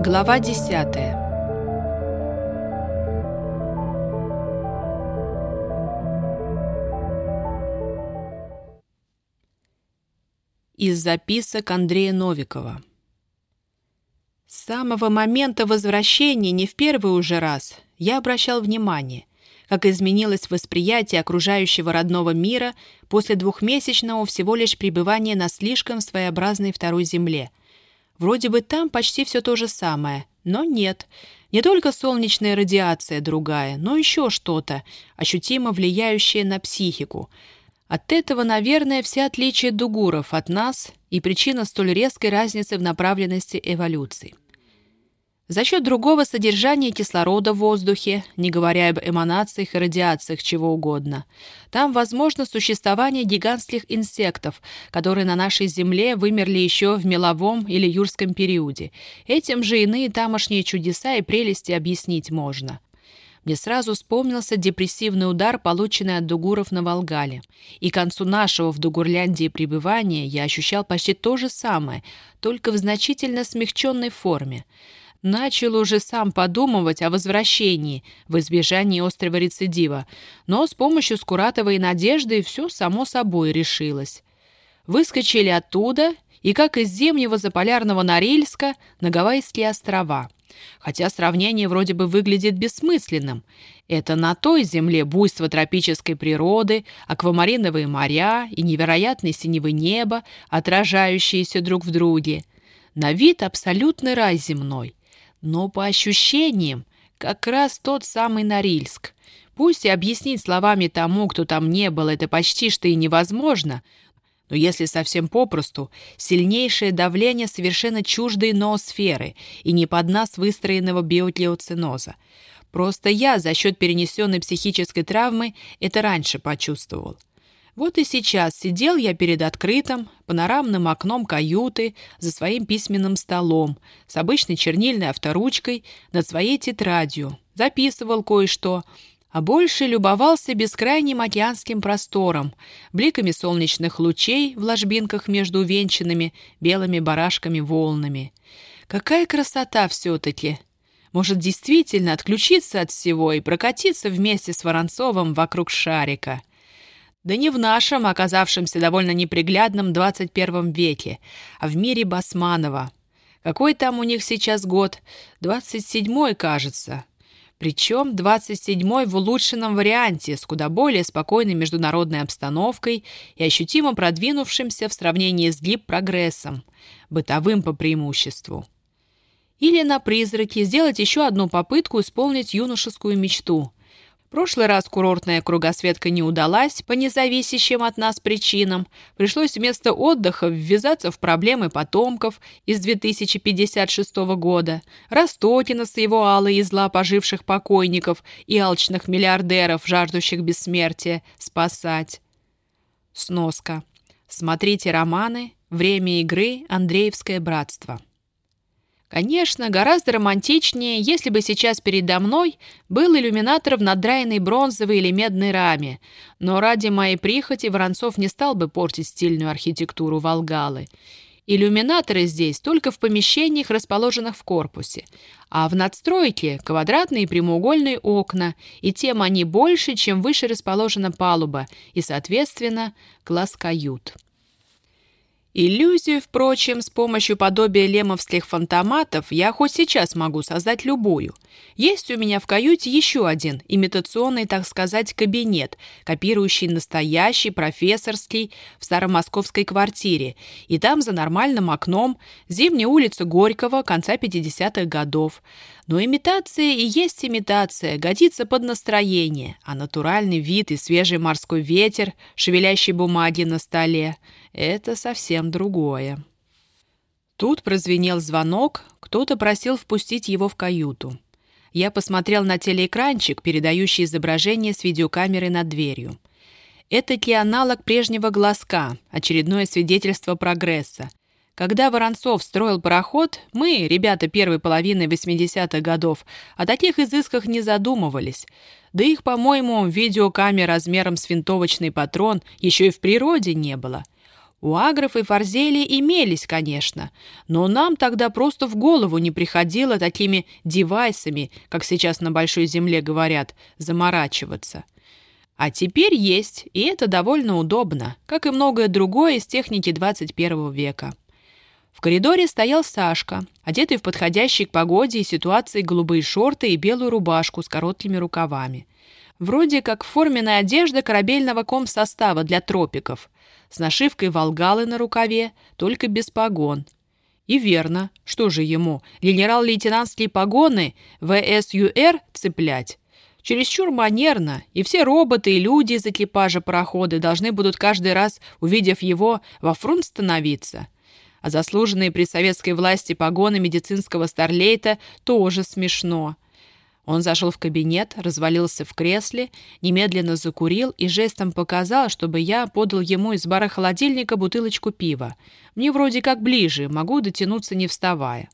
Глава десятая Из записок Андрея Новикова С самого момента возвращения, не в первый уже раз, я обращал внимание, как изменилось восприятие окружающего родного мира после двухмесячного всего лишь пребывания на слишком своеобразной второй земле. Вроде бы там почти все то же самое, но нет. Не только солнечная радиация другая, но еще что-то, ощутимо влияющее на психику. От этого, наверное, все отличия дугуров от нас и причина столь резкой разницы в направленности эволюции за счет другого содержания кислорода в воздухе, не говоря об эманациях и радиациях чего угодно. Там возможно существование гигантских инсектов, которые на нашей Земле вымерли еще в меловом или юрском периоде. Этим же иные тамошние чудеса и прелести объяснить можно. Мне сразу вспомнился депрессивный удар, полученный от дугуров на Волгале. И к концу нашего в Дугурляндии пребывания я ощущал почти то же самое, только в значительно смягченной форме – начал уже сам подумывать о возвращении в избежании острого рецидива, но с помощью Скуратовой надежды все само собой решилось. Выскочили оттуда и, как из зимнего заполярного Норильска, на Гавайские острова. Хотя сравнение вроде бы выглядит бессмысленным. Это на той земле буйство тропической природы, аквамариновые моря и невероятное синевы неба, отражающиеся друг в друге. На вид абсолютный рай земной. Но по ощущениям, как раз тот самый Норильск. Пусть и объяснить словами тому, кто там не был, это почти что и невозможно, но если совсем попросту, сильнейшее давление совершенно чуждой ноосферы и не под нас выстроенного биотлеоциноза. Просто я за счет перенесенной психической травмы это раньше почувствовал. Вот и сейчас сидел я перед открытым, панорамным окном каюты за своим письменным столом с обычной чернильной авторучкой над своей тетрадью, записывал кое-что, а больше любовался бескрайним океанским простором, бликами солнечных лучей в ложбинках между увенчанными белыми барашками волнами. Какая красота все-таки! Может, действительно отключиться от всего и прокатиться вместе с Воронцовым вокруг шарика — да не в нашем, оказавшемся довольно неприглядном 21 веке, а в мире Басманова. Какой там у них сейчас год? 27-й, кажется. Причем 27-й в улучшенном варианте, с куда более спокойной международной обстановкой и ощутимо продвинувшимся в сравнении с ГИП прогрессом, бытовым по преимуществу. Или на призраке сделать еще одну попытку исполнить юношескую мечту – Прошлый раз курортная кругосветка не удалась по независящим от нас причинам. Пришлось вместо отдыха ввязаться в проблемы потомков из 2056 года, Ростокина с его алой и зла поживших покойников и алчных миллиардеров, жаждущих бессмертия, спасать. Сноска. Смотрите романы «Время игры. Андреевское братство». Конечно, гораздо романтичнее, если бы сейчас передо мной был иллюминатор в надраенной бронзовой или медной раме, но ради моей прихоти Воронцов не стал бы портить стильную архитектуру Волгалы. Иллюминаторы здесь только в помещениях, расположенных в корпусе, а в надстройке квадратные и прямоугольные окна, и тем они больше, чем выше расположена палуба, и, соответственно, класс кают. Иллюзию, впрочем, с помощью подобия лемовских фантоматов я хоть сейчас могу создать любую. Есть у меня в каюте еще один имитационный, так сказать, кабинет, копирующий настоящий профессорский в старомосковской квартире, и там за нормальным окном зимняя улица Горького конца 50-х годов. Но имитация и есть имитация, годится под настроение, а натуральный вид и свежий морской ветер, шевелящий бумаги на столе — это совсем другое. Тут прозвенел звонок, кто-то просил впустить его в каюту. Я посмотрел на телеэкранчик, передающий изображение с видеокамеры над дверью. Это аналог прежнего глазка, очередное свидетельство прогресса. Когда Воронцов строил пароход, мы, ребята первой половины 80-х годов, о таких изысках не задумывались. Да их, по-моему, видеокамер размером с винтовочный патрон еще и в природе не было — У агров и форзели имелись, конечно, но нам тогда просто в голову не приходило такими девайсами, как сейчас на Большой Земле говорят, заморачиваться. А теперь есть, и это довольно удобно, как и многое другое из техники 21 века. В коридоре стоял Сашка, одетый в подходящий к погоде и ситуации голубые шорты и белую рубашку с короткими рукавами. Вроде как форменная одежда корабельного комсостава для тропиков, с нашивкой «Волгалы» на рукаве, только без погон. И верно, что же ему, генерал-лейтенантские погоны ВСЮР цеплять? Чересчур манерно, и все роботы и люди из экипажа парохода должны будут каждый раз, увидев его, во фрунт становиться – а заслуженные при советской власти погоны медицинского старлейта тоже смешно. Он зашел в кабинет, развалился в кресле, немедленно закурил и жестом показал, чтобы я подал ему из бара холодильника бутылочку пива. Мне вроде как ближе, могу дотянуться не вставая.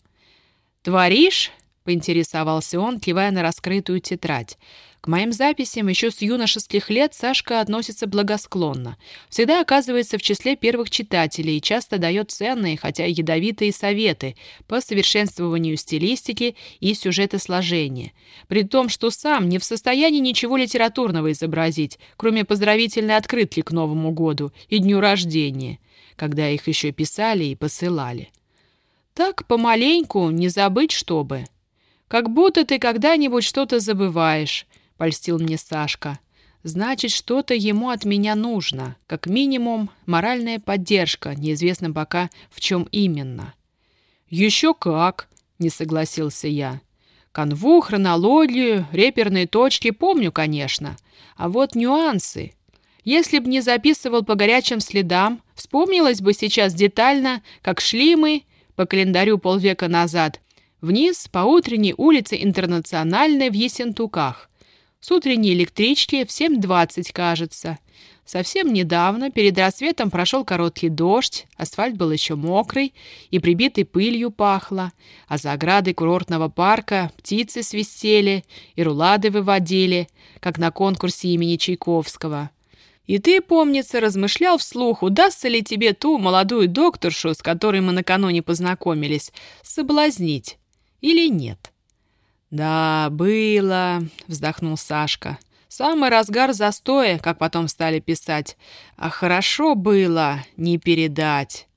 «Творишь?» — поинтересовался он, кивая на раскрытую тетрадь. К моим записям еще с юношеских лет Сашка относится благосклонно. Всегда оказывается в числе первых читателей и часто дает ценные, хотя ядовитые советы по совершенствованию стилистики и сюжетосложения. При том, что сам не в состоянии ничего литературного изобразить, кроме поздравительной открытки к Новому году и дню рождения, когда их еще писали и посылали. Так, помаленьку, не забыть, чтобы. Как будто ты когда-нибудь что-то забываешь, — польстил мне Сашка. «Значит, что-то ему от меня нужно. Как минимум, моральная поддержка, неизвестно пока, в чем именно». «Еще как!» — не согласился я. «Канву, хронологию, реперные точки помню, конечно. А вот нюансы. Если б не записывал по горячим следам, вспомнилось бы сейчас детально, как шли мы, по календарю полвека назад, вниз по утренней улице Интернациональной в Есентуках. С утренней электрички в 7.20, кажется. Совсем недавно, перед рассветом, прошел короткий дождь, асфальт был еще мокрый и прибитый пылью пахло, а за оградой курортного парка птицы свистели и рулады выводили, как на конкурсе имени Чайковского. И ты, помнится, размышлял вслух, удастся ли тебе ту молодую докторшу, с которой мы накануне познакомились, соблазнить или нет. «Да, было», — вздохнул Сашка. «Самый разгар застоя, как потом стали писать. А хорошо было, не передать.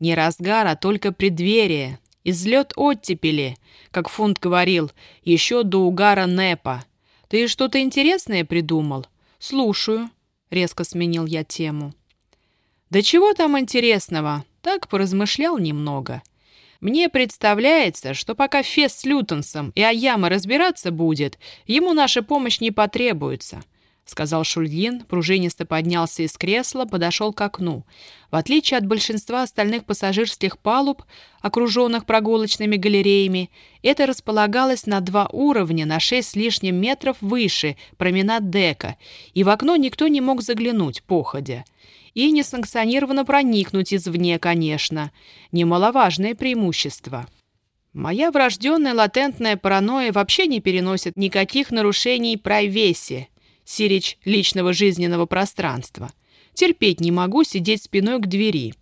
Не разгар, а только преддверие. Излет оттепели, как Фунт говорил, еще до угара Непа. Ты что-то интересное придумал? Слушаю», — резко сменил я тему. «Да чего там интересного? Так поразмышлял немного». Мне представляется, что пока Фес с Лютонсом и Аяма разбираться будет, ему наша помощь не потребуется», — сказал Шульгин, пружинисто поднялся из кресла, подошел к окну. В отличие от большинства остальных пассажирских палуб, окруженных прогулочными галереями, это располагалось на два уровня, на шесть с лишним метров выше променад дека, и в окно никто не мог заглянуть, походя и несанкционированно проникнуть извне, конечно. Немаловажное преимущество. Моя врожденная латентная паранойя вообще не переносит никаких нарушений прайвеси, сирич личного жизненного пространства. Терпеть не могу сидеть спиной к двери.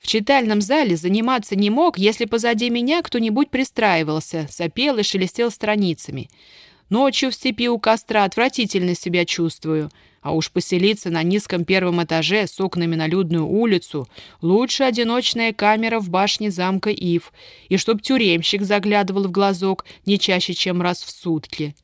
В читальном зале заниматься не мог, если позади меня кто-нибудь пристраивался, сопел и шелестел страницами. Ночью в степи у костра отвратительно себя чувствую — а уж поселиться на низком первом этаже с окнами на людную улицу лучше одиночная камера в башне замка Ив, и чтоб тюремщик заглядывал в глазок не чаще, чем раз в сутки.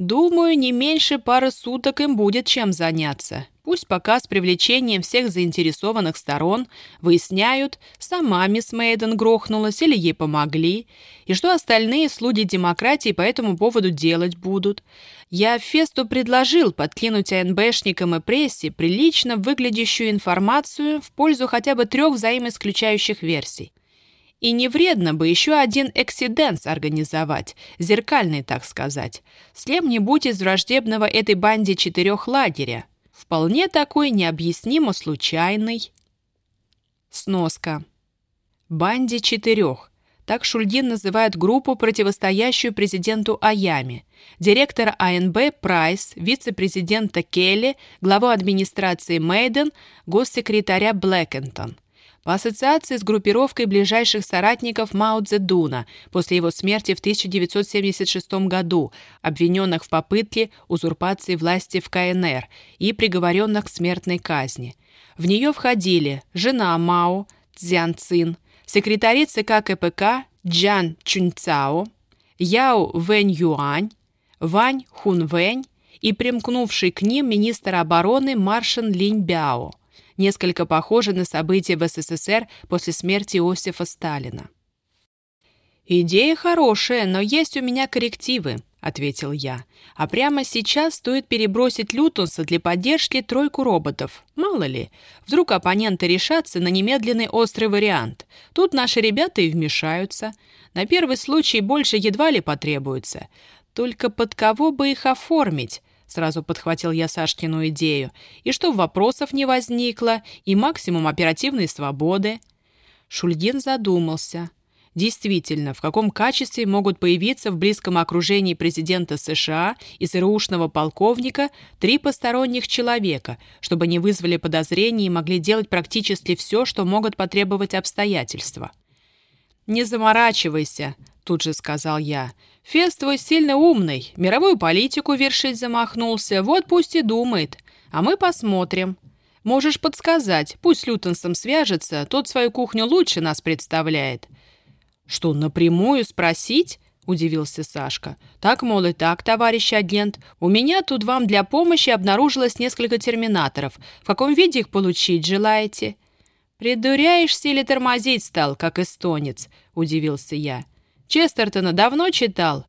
Думаю, не меньше пары суток им будет чем заняться. Пусть пока с привлечением всех заинтересованных сторон выясняют, сама мисс Мейден грохнулась или ей помогли, и что остальные слуги демократии по этому поводу делать будут. Я Фесту предложил подкинуть АНБшникам и прессе прилично выглядящую информацию в пользу хотя бы трех взаимоисключающих версий. И не вредно бы еще один эксиденс организовать, зеркальный, так сказать, с кем-нибудь из враждебного этой банде четырех лагеря. Вполне такой необъяснимо случайный. Сноска. Банде четырех. Так Шульгин называет группу, противостоящую президенту Аями. Директор АНБ Прайс, вице-президента Келли, главу администрации Мейден, госсекретаря Блэкентон – по ассоциации с группировкой ближайших соратников Мао Цзэдуна после его смерти в 1976 году, обвиненных в попытке узурпации власти в КНР и приговоренных к смертной казни. В нее входили жена Мао Цзян Цин, секретари ЦК КПК Джан Чуньцао, Яо Вэнь Юань, Вань Хун Вэнь и примкнувший к ним министр обороны Маршин Линь Бяо несколько похоже на события в СССР после смерти Иосифа Сталина. «Идея хорошая, но есть у меня коррективы», — ответил я. «А прямо сейчас стоит перебросить Лютонса для поддержки тройку роботов. Мало ли, вдруг оппоненты решатся на немедленный острый вариант. Тут наши ребята и вмешаются. На первый случай больше едва ли потребуется. Только под кого бы их оформить? Сразу подхватил я Сашкину идею. И что вопросов не возникло, и максимум оперативной свободы. Шульгин задумался. Действительно, в каком качестве могут появиться в близком окружении президента США и ЦРУшного полковника три посторонних человека, чтобы не вызвали подозрений и могли делать практически все, что могут потребовать обстоятельства? «Не заморачивайся», — тут же сказал я. Фест твой сильно умный, мировую политику вершить замахнулся, вот пусть и думает. А мы посмотрим. Можешь подсказать, пусть с Лютонсом свяжется, тот свою кухню лучше нас представляет». «Что, напрямую спросить?» — удивился Сашка. «Так, мол, и так, товарищ агент. У меня тут вам для помощи обнаружилось несколько терминаторов. В каком виде их получить желаете?» «Придуряешься или тормозить стал, как эстонец?» — удивился я. Честертона давно читал?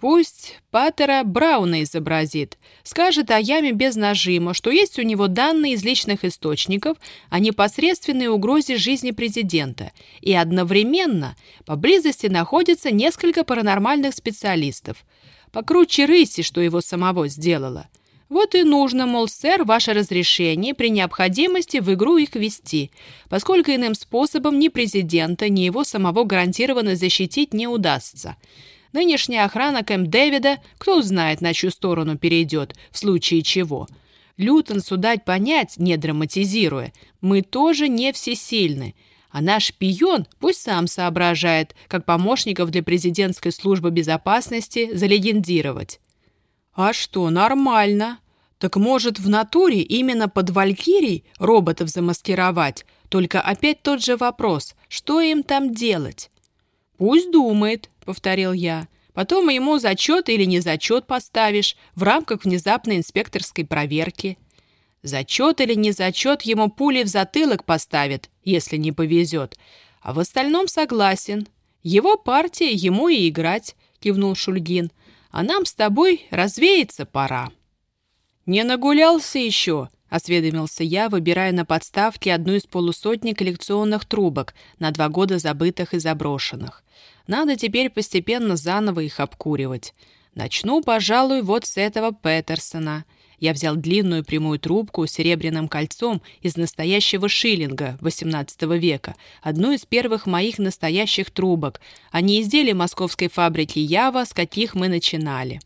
Пусть Паттера Брауна изобразит. Скажет о яме без нажима, что есть у него данные из личных источников о непосредственной угрозе жизни президента. И одновременно поблизости находится несколько паранормальных специалистов. Покруче рыси, что его самого сделало. Вот и нужно, мол, сэр, ваше разрешение при необходимости в игру их вести, поскольку иным способом ни президента, ни его самого гарантированно защитить не удастся. Нынешняя охрана Кэмп Дэвида, кто знает, на чью сторону перейдет, в случае чего. Лютон судать понять, не драматизируя, мы тоже не всесильны. А наш шпион пусть сам соображает, как помощников для президентской службы безопасности залегендировать. «А что, нормально. Так может, в натуре именно под Валькирий роботов замаскировать? Только опять тот же вопрос, что им там делать?» «Пусть думает», — повторил я. «Потом ему зачет или не зачет поставишь в рамках внезапной инспекторской проверки». Зачет или не зачет ему пули в затылок поставят, если не повезет. А в остальном согласен. Его партия ему и играть, кивнул Шульгин а нам с тобой развеяться пора». «Не нагулялся еще?» — осведомился я, выбирая на подставке одну из полусотни коллекционных трубок, на два года забытых и заброшенных. Надо теперь постепенно заново их обкуривать. Начну, пожалуй, вот с этого Петерсона. Я взял длинную прямую трубку с серебряным кольцом из настоящего шиллинга XVIII века, одну из первых моих настоящих трубок, а не изделие московской фабрики Ява, с каких мы начинали.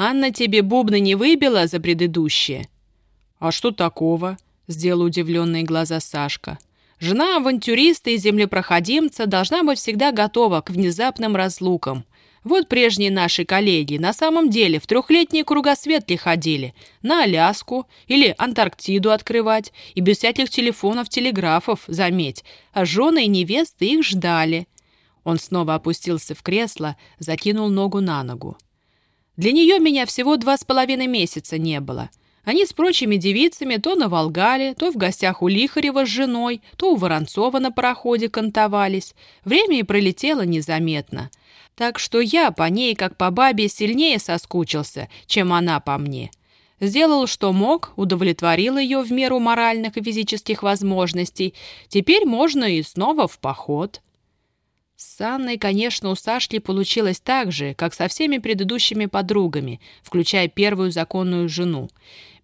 «Анна тебе бубны не выбила за предыдущие?» «А что такого?» — сделал удивленные глаза Сашка. «Жена авантюриста и землепроходимца должна быть всегда готова к внезапным разлукам. Вот прежние наши коллеги на самом деле в трехлетний кругосвет ли ходили, на Аляску или Антарктиду открывать, и без всяких телефонов, телеграфов, заметь, а жены и невесты их ждали. Он снова опустился в кресло, закинул ногу на ногу. Для нее меня всего два с половиной месяца не было. Они с прочими девицами то на Волгале, то в гостях у Лихарева с женой, то у Воронцова на пароходе кантовались. Время и пролетело незаметно. Так что я по ней, как по бабе, сильнее соскучился, чем она по мне. Сделал, что мог, удовлетворил ее в меру моральных и физических возможностей. Теперь можно и снова в поход. С Анной, конечно, у Сашки получилось так же, как со всеми предыдущими подругами, включая первую законную жену.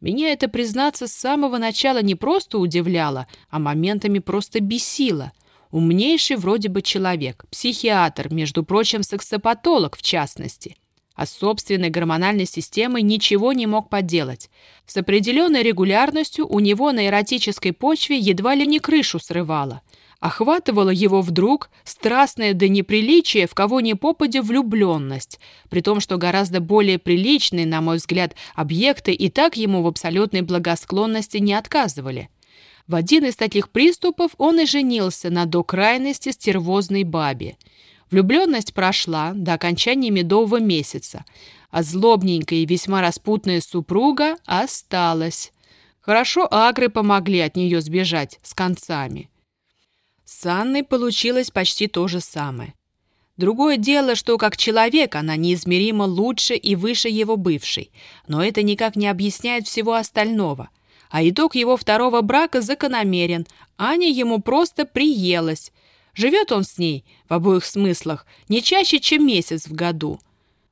Меня это, признаться, с самого начала не просто удивляло, а моментами просто бесило — Умнейший вроде бы человек, психиатр, между прочим, сексопатолог в частности. А с собственной гормональной системой ничего не мог поделать. С определенной регулярностью у него на эротической почве едва ли не крышу срывало. Охватывала его вдруг страстная до неприличия в кого ни попадя влюбленность, при том, что гораздо более приличные, на мой взгляд, объекты и так ему в абсолютной благосклонности не отказывали. В один из таких приступов он и женился на до крайности стервозной бабе. Влюбленность прошла до окончания медового месяца, а злобненькая и весьма распутная супруга осталась. Хорошо агры помогли от нее сбежать с концами. С Анной получилось почти то же самое. Другое дело, что как человек она неизмеримо лучше и выше его бывшей, но это никак не объясняет всего остального – а итог его второго брака закономерен. Аня ему просто приелась. Живет он с ней, в обоих смыслах, не чаще, чем месяц в году.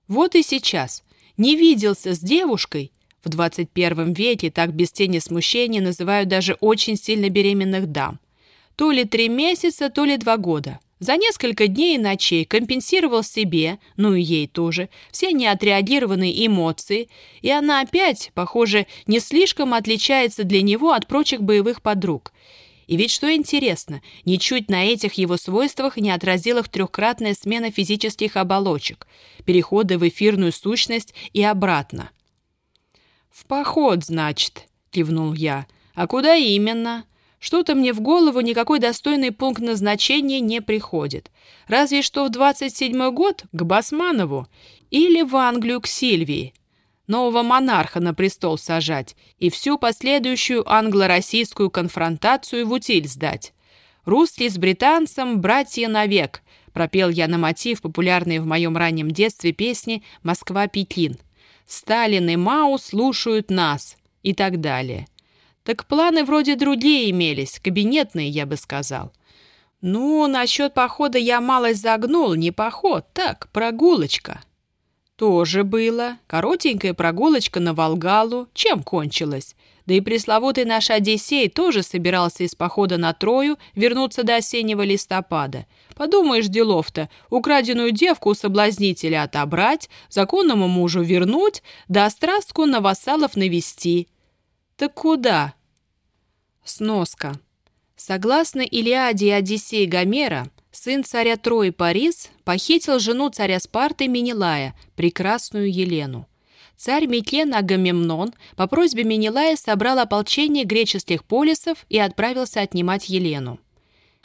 Вот и сейчас. Не виделся с девушкой. В 21 веке так без тени смущения называют даже очень сильно беременных дам. То ли три месяца, то ли два года. За несколько дней и ночей компенсировал себе, ну и ей тоже, все неотреагированные эмоции, и она опять, похоже, не слишком отличается для него от прочих боевых подруг. И ведь что интересно, ничуть на этих его свойствах не отразила трехкратная смена физических оболочек, переходы в эфирную сущность и обратно. «В поход, значит», — кивнул я. «А куда именно?» Что-то мне в голову никакой достойный пункт назначения не приходит. Разве что в 27-й год к Басманову или в Англию к Сильвии. Нового монарха на престол сажать и всю последующую англо-российскую конфронтацию в утиль сдать. «Русский с британцем, братья навек», пропел я на мотив популярной в моем раннем детстве песни «Москва-Пекин». «Сталин и Мау слушают нас» и так далее. Так планы вроде другие имелись, кабинетные, я бы сказал. Ну, насчет похода я малость загнул, не поход, так, прогулочка. Тоже было. Коротенькая прогулочка на Волгалу. Чем кончилась? Да и пресловутый наш Одиссей тоже собирался из похода на Трою вернуться до осеннего листопада. Подумаешь, делов-то, украденную девку у соблазнителя отобрать, законному мужу вернуть, да острастку на вассалов навести. Так куда? Сноска. Согласно Илиаде и Одиссее Гомера, сын царя Трои Парис похитил жену царя Спарты Менелая, прекрасную Елену. Царь Митлен Агамемнон по просьбе Менелая собрал ополчение греческих полисов и отправился отнимать Елену.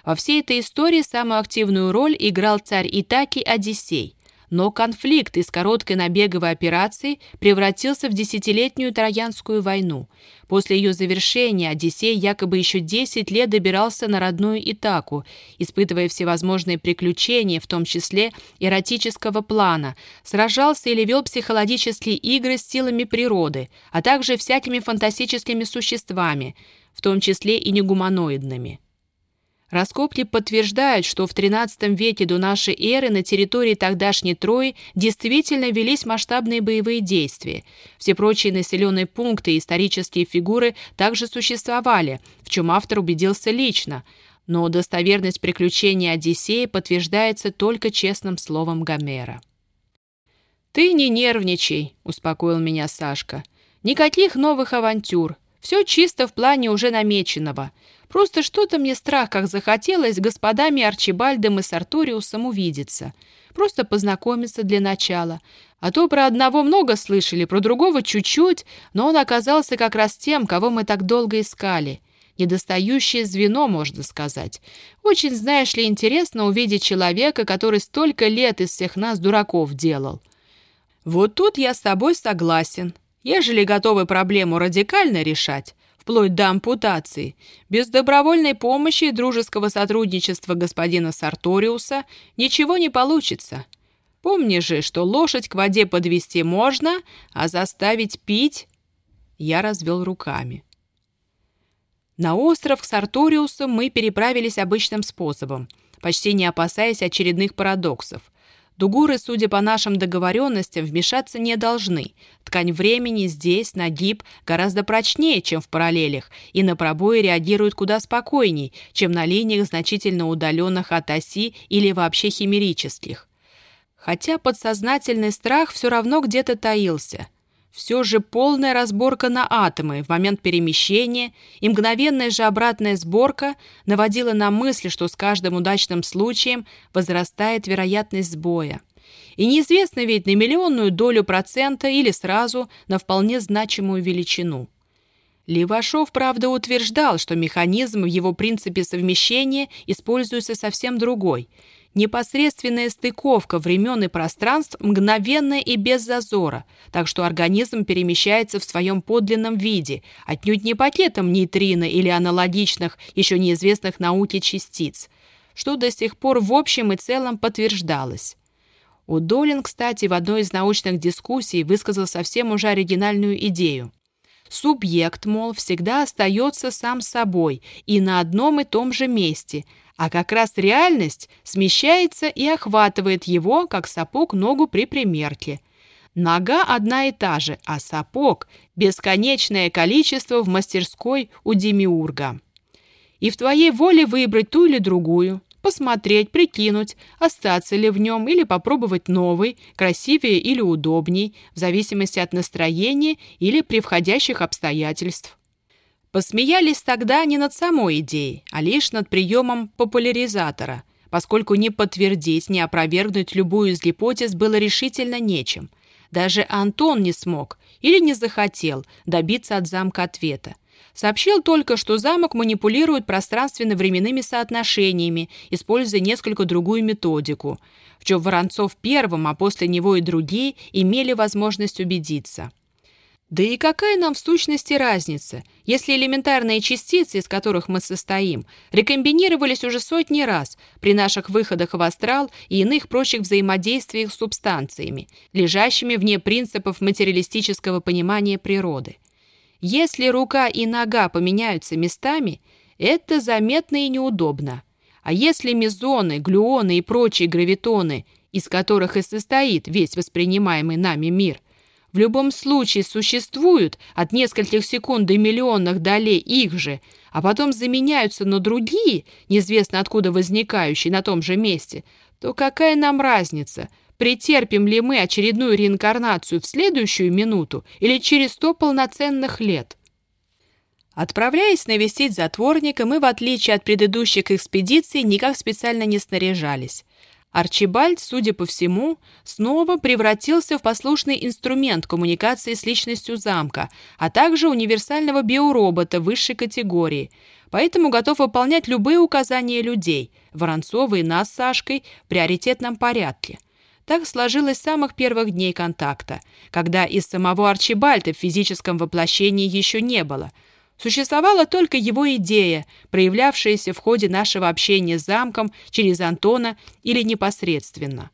Во всей этой истории самую активную роль играл царь Итаки Одиссей. Но конфликт из короткой набеговой операции превратился в десятилетнюю Троянскую войну. После ее завершения Одиссей якобы еще 10 лет добирался на родную Итаку, испытывая всевозможные приключения, в том числе эротического плана, сражался или вел психологические игры с силами природы, а также всякими фантастическими существами, в том числе и негуманоидными. Раскопки подтверждают, что в XIII веке до нашей эры на территории тогдашней Трои действительно велись масштабные боевые действия. Все прочие населенные пункты и исторические фигуры также существовали, в чем автор убедился лично. Но достоверность приключений Одиссея подтверждается только честным словом Гомера. «Ты не нервничай», — успокоил меня Сашка. «Никаких новых авантюр. Все чисто в плане уже намеченного. Просто что-то мне страх как захотелось с господами Арчибальдом и Сарториусом увидеться. Просто познакомиться для начала. А то про одного много слышали, про другого чуть-чуть, но он оказался как раз тем, кого мы так долго искали. Недостающее звено, можно сказать. Очень, знаешь ли, интересно увидеть человека, который столько лет из всех нас дураков делал. Вот тут я с тобой согласен. Ежели готовы проблему радикально решать, вплоть до ампутации, без добровольной помощи и дружеского сотрудничества господина Сарториуса ничего не получится. Помни же, что лошадь к воде подвести можно, а заставить пить... Я развел руками. На остров к Сарториусу мы переправились обычным способом, почти не опасаясь очередных парадоксов. Дугуры, судя по нашим договоренностям, вмешаться не должны. Ткань времени здесь, нагиб, гораздо прочнее, чем в параллелях, и на пробои реагирует куда спокойней, чем на линиях, значительно удаленных от оси или вообще химерических. Хотя подсознательный страх все равно где-то таился – все же полная разборка на атомы в момент перемещения и мгновенная же обратная сборка наводила на мысль, что с каждым удачным случаем возрастает вероятность сбоя. И неизвестно ведь на миллионную долю процента или сразу на вполне значимую величину. Левашов, правда, утверждал, что механизм в его принципе совмещения используется совсем другой – Непосредственная стыковка времен и пространств мгновенная и без зазора, так что организм перемещается в своем подлинном виде, отнюдь не пакетом нейтрино или аналогичных, еще неизвестных науке частиц, что до сих пор в общем и целом подтверждалось. Удолин, кстати, в одной из научных дискуссий высказал совсем уже оригинальную идею. Субъект, мол, всегда остается сам собой и на одном и том же месте – а как раз реальность смещается и охватывает его, как сапог ногу при примерке. Нога одна и та же, а сапог – бесконечное количество в мастерской у демиурга. И в твоей воле выбрать ту или другую, посмотреть, прикинуть, остаться ли в нем или попробовать новый, красивее или удобней, в зависимости от настроения или превходящих обстоятельств. Посмеялись тогда не над самой идеей, а лишь над приемом популяризатора, поскольку не подтвердить, не опровергнуть любую из гипотез было решительно нечем. Даже Антон не смог или не захотел добиться от замка ответа. Сообщил только, что замок манипулирует пространственно-временными соотношениями, используя несколько другую методику, в чем Воронцов первым, а после него и другие имели возможность убедиться. Да и какая нам в сущности разница, если элементарные частицы, из которых мы состоим, рекомбинировались уже сотни раз при наших выходах в астрал и иных прочих взаимодействиях с субстанциями, лежащими вне принципов материалистического понимания природы. Если рука и нога поменяются местами, это заметно и неудобно. А если мезоны, глюоны и прочие гравитоны, из которых и состоит весь воспринимаемый нами мир, в любом случае существуют от нескольких секунд до миллионных долей их же, а потом заменяются на другие, неизвестно откуда возникающие на том же месте, то какая нам разница, претерпим ли мы очередную реинкарнацию в следующую минуту или через сто полноценных лет? Отправляясь навестить затворника, мы, в отличие от предыдущих экспедиций, никак специально не снаряжались. Арчибальд, судя по всему, снова превратился в послушный инструмент коммуникации с личностью замка, а также универсального биоробота высшей категории, поэтому готов выполнять любые указания людей, Воронцова и нас с Сашкой, в приоритетном порядке. Так сложилось с самых первых дней контакта, когда из самого Арчибальда в физическом воплощении еще не было – Существовала только его идея, проявлявшаяся в ходе нашего общения с замком через Антона или непосредственно.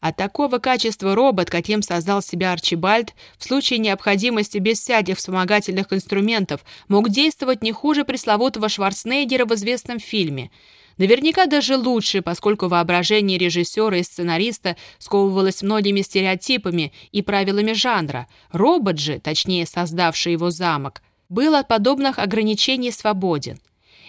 А такого качества робот, каким создал себя Арчибальд, в случае необходимости без всяких вспомогательных инструментов мог действовать не хуже пресловутого Шварценеггера в известном фильме. Наверняка даже лучше, поскольку воображение режиссера и сценариста сковывалось многими стереотипами и правилами жанра. Робот же, точнее создавший его замок, был от подобных ограничений свободен.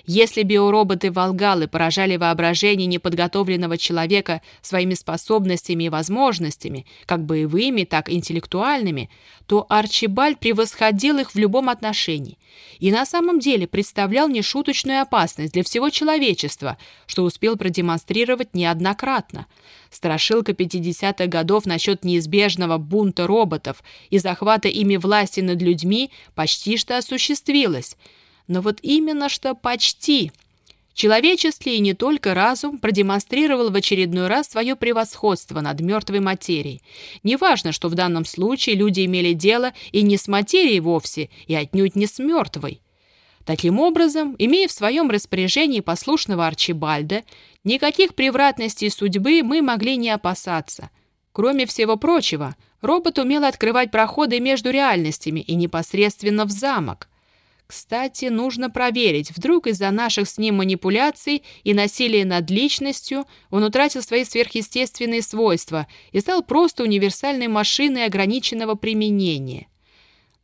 Если биороботы-волгалы поражали воображение неподготовленного человека своими способностями и возможностями, как боевыми, так и интеллектуальными, то Арчибальд превосходил их в любом отношении и на самом деле представлял нешуточную опасность для всего человечества, что успел продемонстрировать неоднократно. Страшилка 50-х годов насчет неизбежного бунта роботов и захвата ими власти над людьми почти что осуществилась – но вот именно что почти. Человеческий и не только разум продемонстрировал в очередной раз свое превосходство над мертвой материей. Неважно, что в данном случае люди имели дело и не с материей вовсе, и отнюдь не с мертвой. Таким образом, имея в своем распоряжении послушного Арчибальда, никаких превратностей судьбы мы могли не опасаться. Кроме всего прочего, робот умел открывать проходы между реальностями и непосредственно в замок – Кстати, нужно проверить, вдруг из-за наших с ним манипуляций и насилия над личностью он утратил свои сверхъестественные свойства и стал просто универсальной машиной ограниченного применения.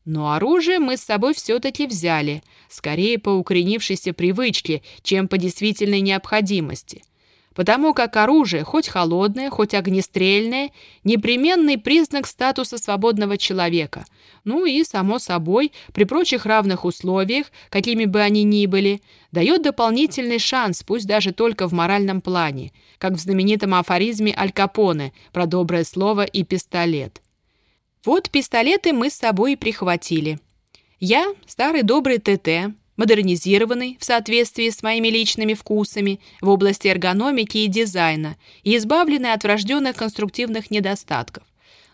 Но оружие мы с собой все-таки взяли, скорее по укоренившейся привычке, чем по действительной необходимости – потому как оружие, хоть холодное, хоть огнестрельное, непременный признак статуса свободного человека. Ну и, само собой, при прочих равных условиях, какими бы они ни были, дает дополнительный шанс, пусть даже только в моральном плане, как в знаменитом афоризме Аль Капоне про доброе слово и пистолет. Вот пистолеты мы с собой и прихватили. Я, старый добрый ТТ, модернизированный в соответствии с моими личными вкусами в области эргономики и дизайна и избавленный от врожденных конструктивных недостатков.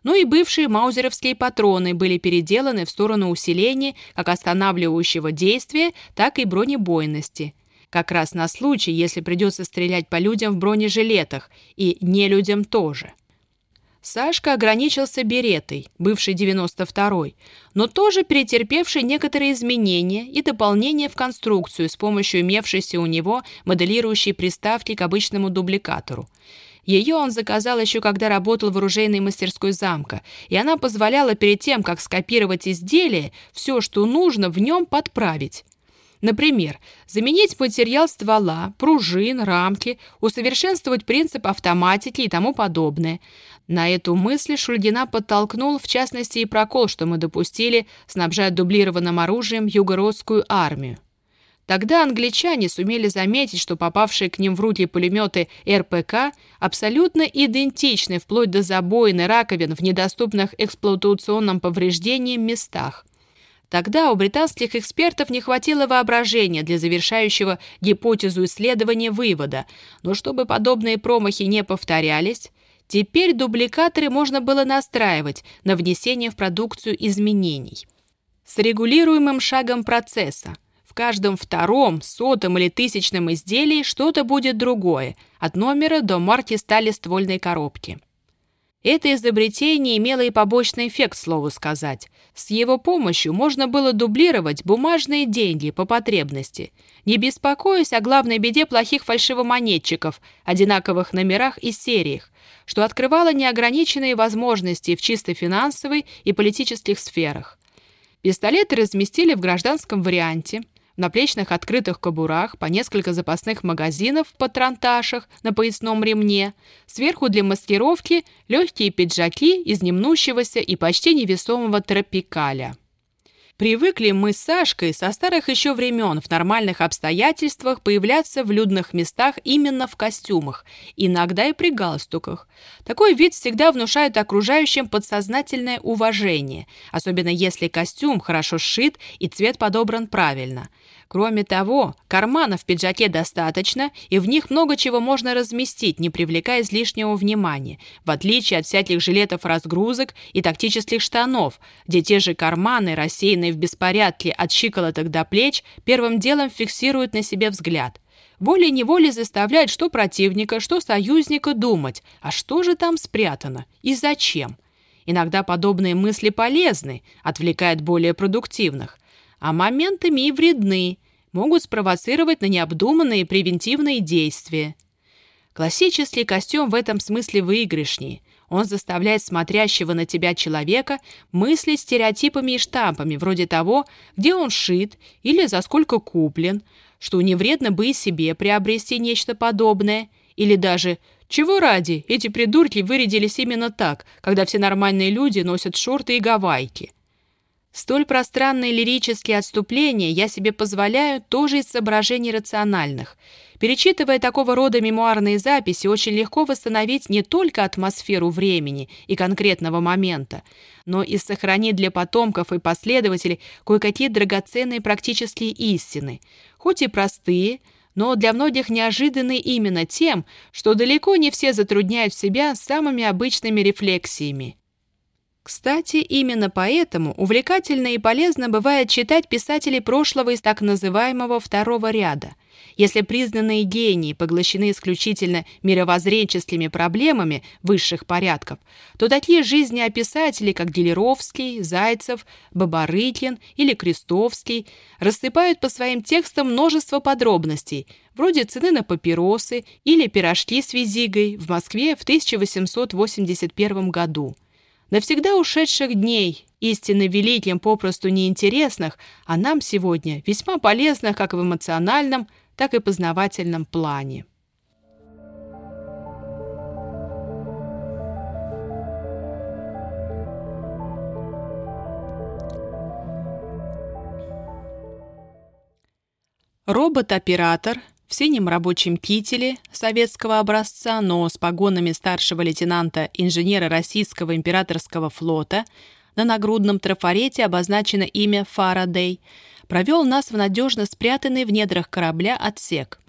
Ну и бывшие маузеровские патроны были переделаны в сторону усиления как останавливающего действия, так и бронебойности. Как раз на случай, если придется стрелять по людям в бронежилетах, и не людям тоже. Сашка ограничился беретой, бывший 92-й, но тоже претерпевший некоторые изменения и дополнения в конструкцию с помощью имевшейся у него моделирующей приставки к обычному дубликатору. Ее он заказал еще когда работал в оружейной мастерской замка, и она позволяла перед тем, как скопировать изделие, все, что нужно, в нем подправить. Например, заменить материал ствола, пружин, рамки, усовершенствовать принцип автоматики и тому подобное. На эту мысль Шульгина подтолкнул, в частности, и прокол, что мы допустили, снабжая дублированным оружием югородскую армию. Тогда англичане сумели заметить, что попавшие к ним в руки пулеметы РПК абсолютно идентичны вплоть до забоин и раковин в недоступных эксплуатационным повреждениям местах. Тогда у британских экспертов не хватило воображения для завершающего гипотезу исследования вывода, но чтобы подобные промахи не повторялись, Теперь дубликаторы можно было настраивать на внесение в продукцию изменений. С регулируемым шагом процесса. В каждом втором, сотом или тысячном изделии что-то будет другое, от номера до марки стали ствольной коробки. Это изобретение имело и побочный эффект, слову сказать. С его помощью можно было дублировать бумажные деньги по потребности, не беспокоясь о главной беде плохих фальшивомонетчиков, одинаковых номерах и сериях, что открывало неограниченные возможности в чисто финансовой и политических сферах. Пистолеты разместили в гражданском варианте – наплечных открытых кобурах, по несколько запасных магазинов в патронташах на поясном ремне, сверху для маскировки легкие пиджаки из немнущегося и почти невесомого тропикаля. Привыкли мы с Сашкой со старых еще времен в нормальных обстоятельствах появляться в людных местах именно в костюмах, иногда и при галстуках. Такой вид всегда внушает окружающим подсознательное уважение, особенно если костюм хорошо сшит и цвет подобран правильно. Кроме того, карманов в пиджаке достаточно, и в них много чего можно разместить, не привлекая излишнего внимания, в отличие от всяких жилетов-разгрузок и тактических штанов, где те же карманы, рассеянные в беспорядке от щиколоток до плеч, первым делом фиксируют на себе взгляд. Волей-неволей заставляют что противника, что союзника думать, а что же там спрятано и зачем. Иногда подобные мысли полезны, отвлекают более продуктивных а моментами и вредны, могут спровоцировать на необдуманные превентивные действия. Классический костюм в этом смысле выигрышнее. Он заставляет смотрящего на тебя человека мыслить стереотипами и штампами, вроде того, где он шит или за сколько куплен, что не вредно бы и себе приобрести нечто подобное, или даже «Чего ради? Эти придурки вырядились именно так, когда все нормальные люди носят шорты и гавайки». Столь пространные лирические отступления я себе позволяю тоже из соображений рациональных. Перечитывая такого рода мемуарные записи, очень легко восстановить не только атмосферу времени и конкретного момента, но и сохранить для потомков и последователей кое-какие драгоценные практические истины, хоть и простые, но для многих неожиданные именно тем, что далеко не все затрудняют себя самыми обычными рефлексиями. Кстати, именно поэтому увлекательно и полезно бывает читать писателей прошлого из так называемого второго ряда. Если признанные гении поглощены исключительно мировоззренческими проблемами высших порядков, то такие жизнеописатели, как Делеровский, Зайцев, Бабарыкин или Крестовский, рассыпают по своим текстам множество подробностей, вроде цены на папиросы или пирожки с визигой в Москве в 1881 году. Навсегда ушедших дней, истинно великим попросту неинтересных, а нам сегодня весьма полезных как в эмоциональном, так и познавательном плане. Робот-оператор в синем рабочем кителе советского образца, но с погонами старшего лейтенанта инженера Российского императорского флота, на нагрудном трафарете обозначено имя Фарадей, провел нас в надежно спрятанный в недрах корабля отсек.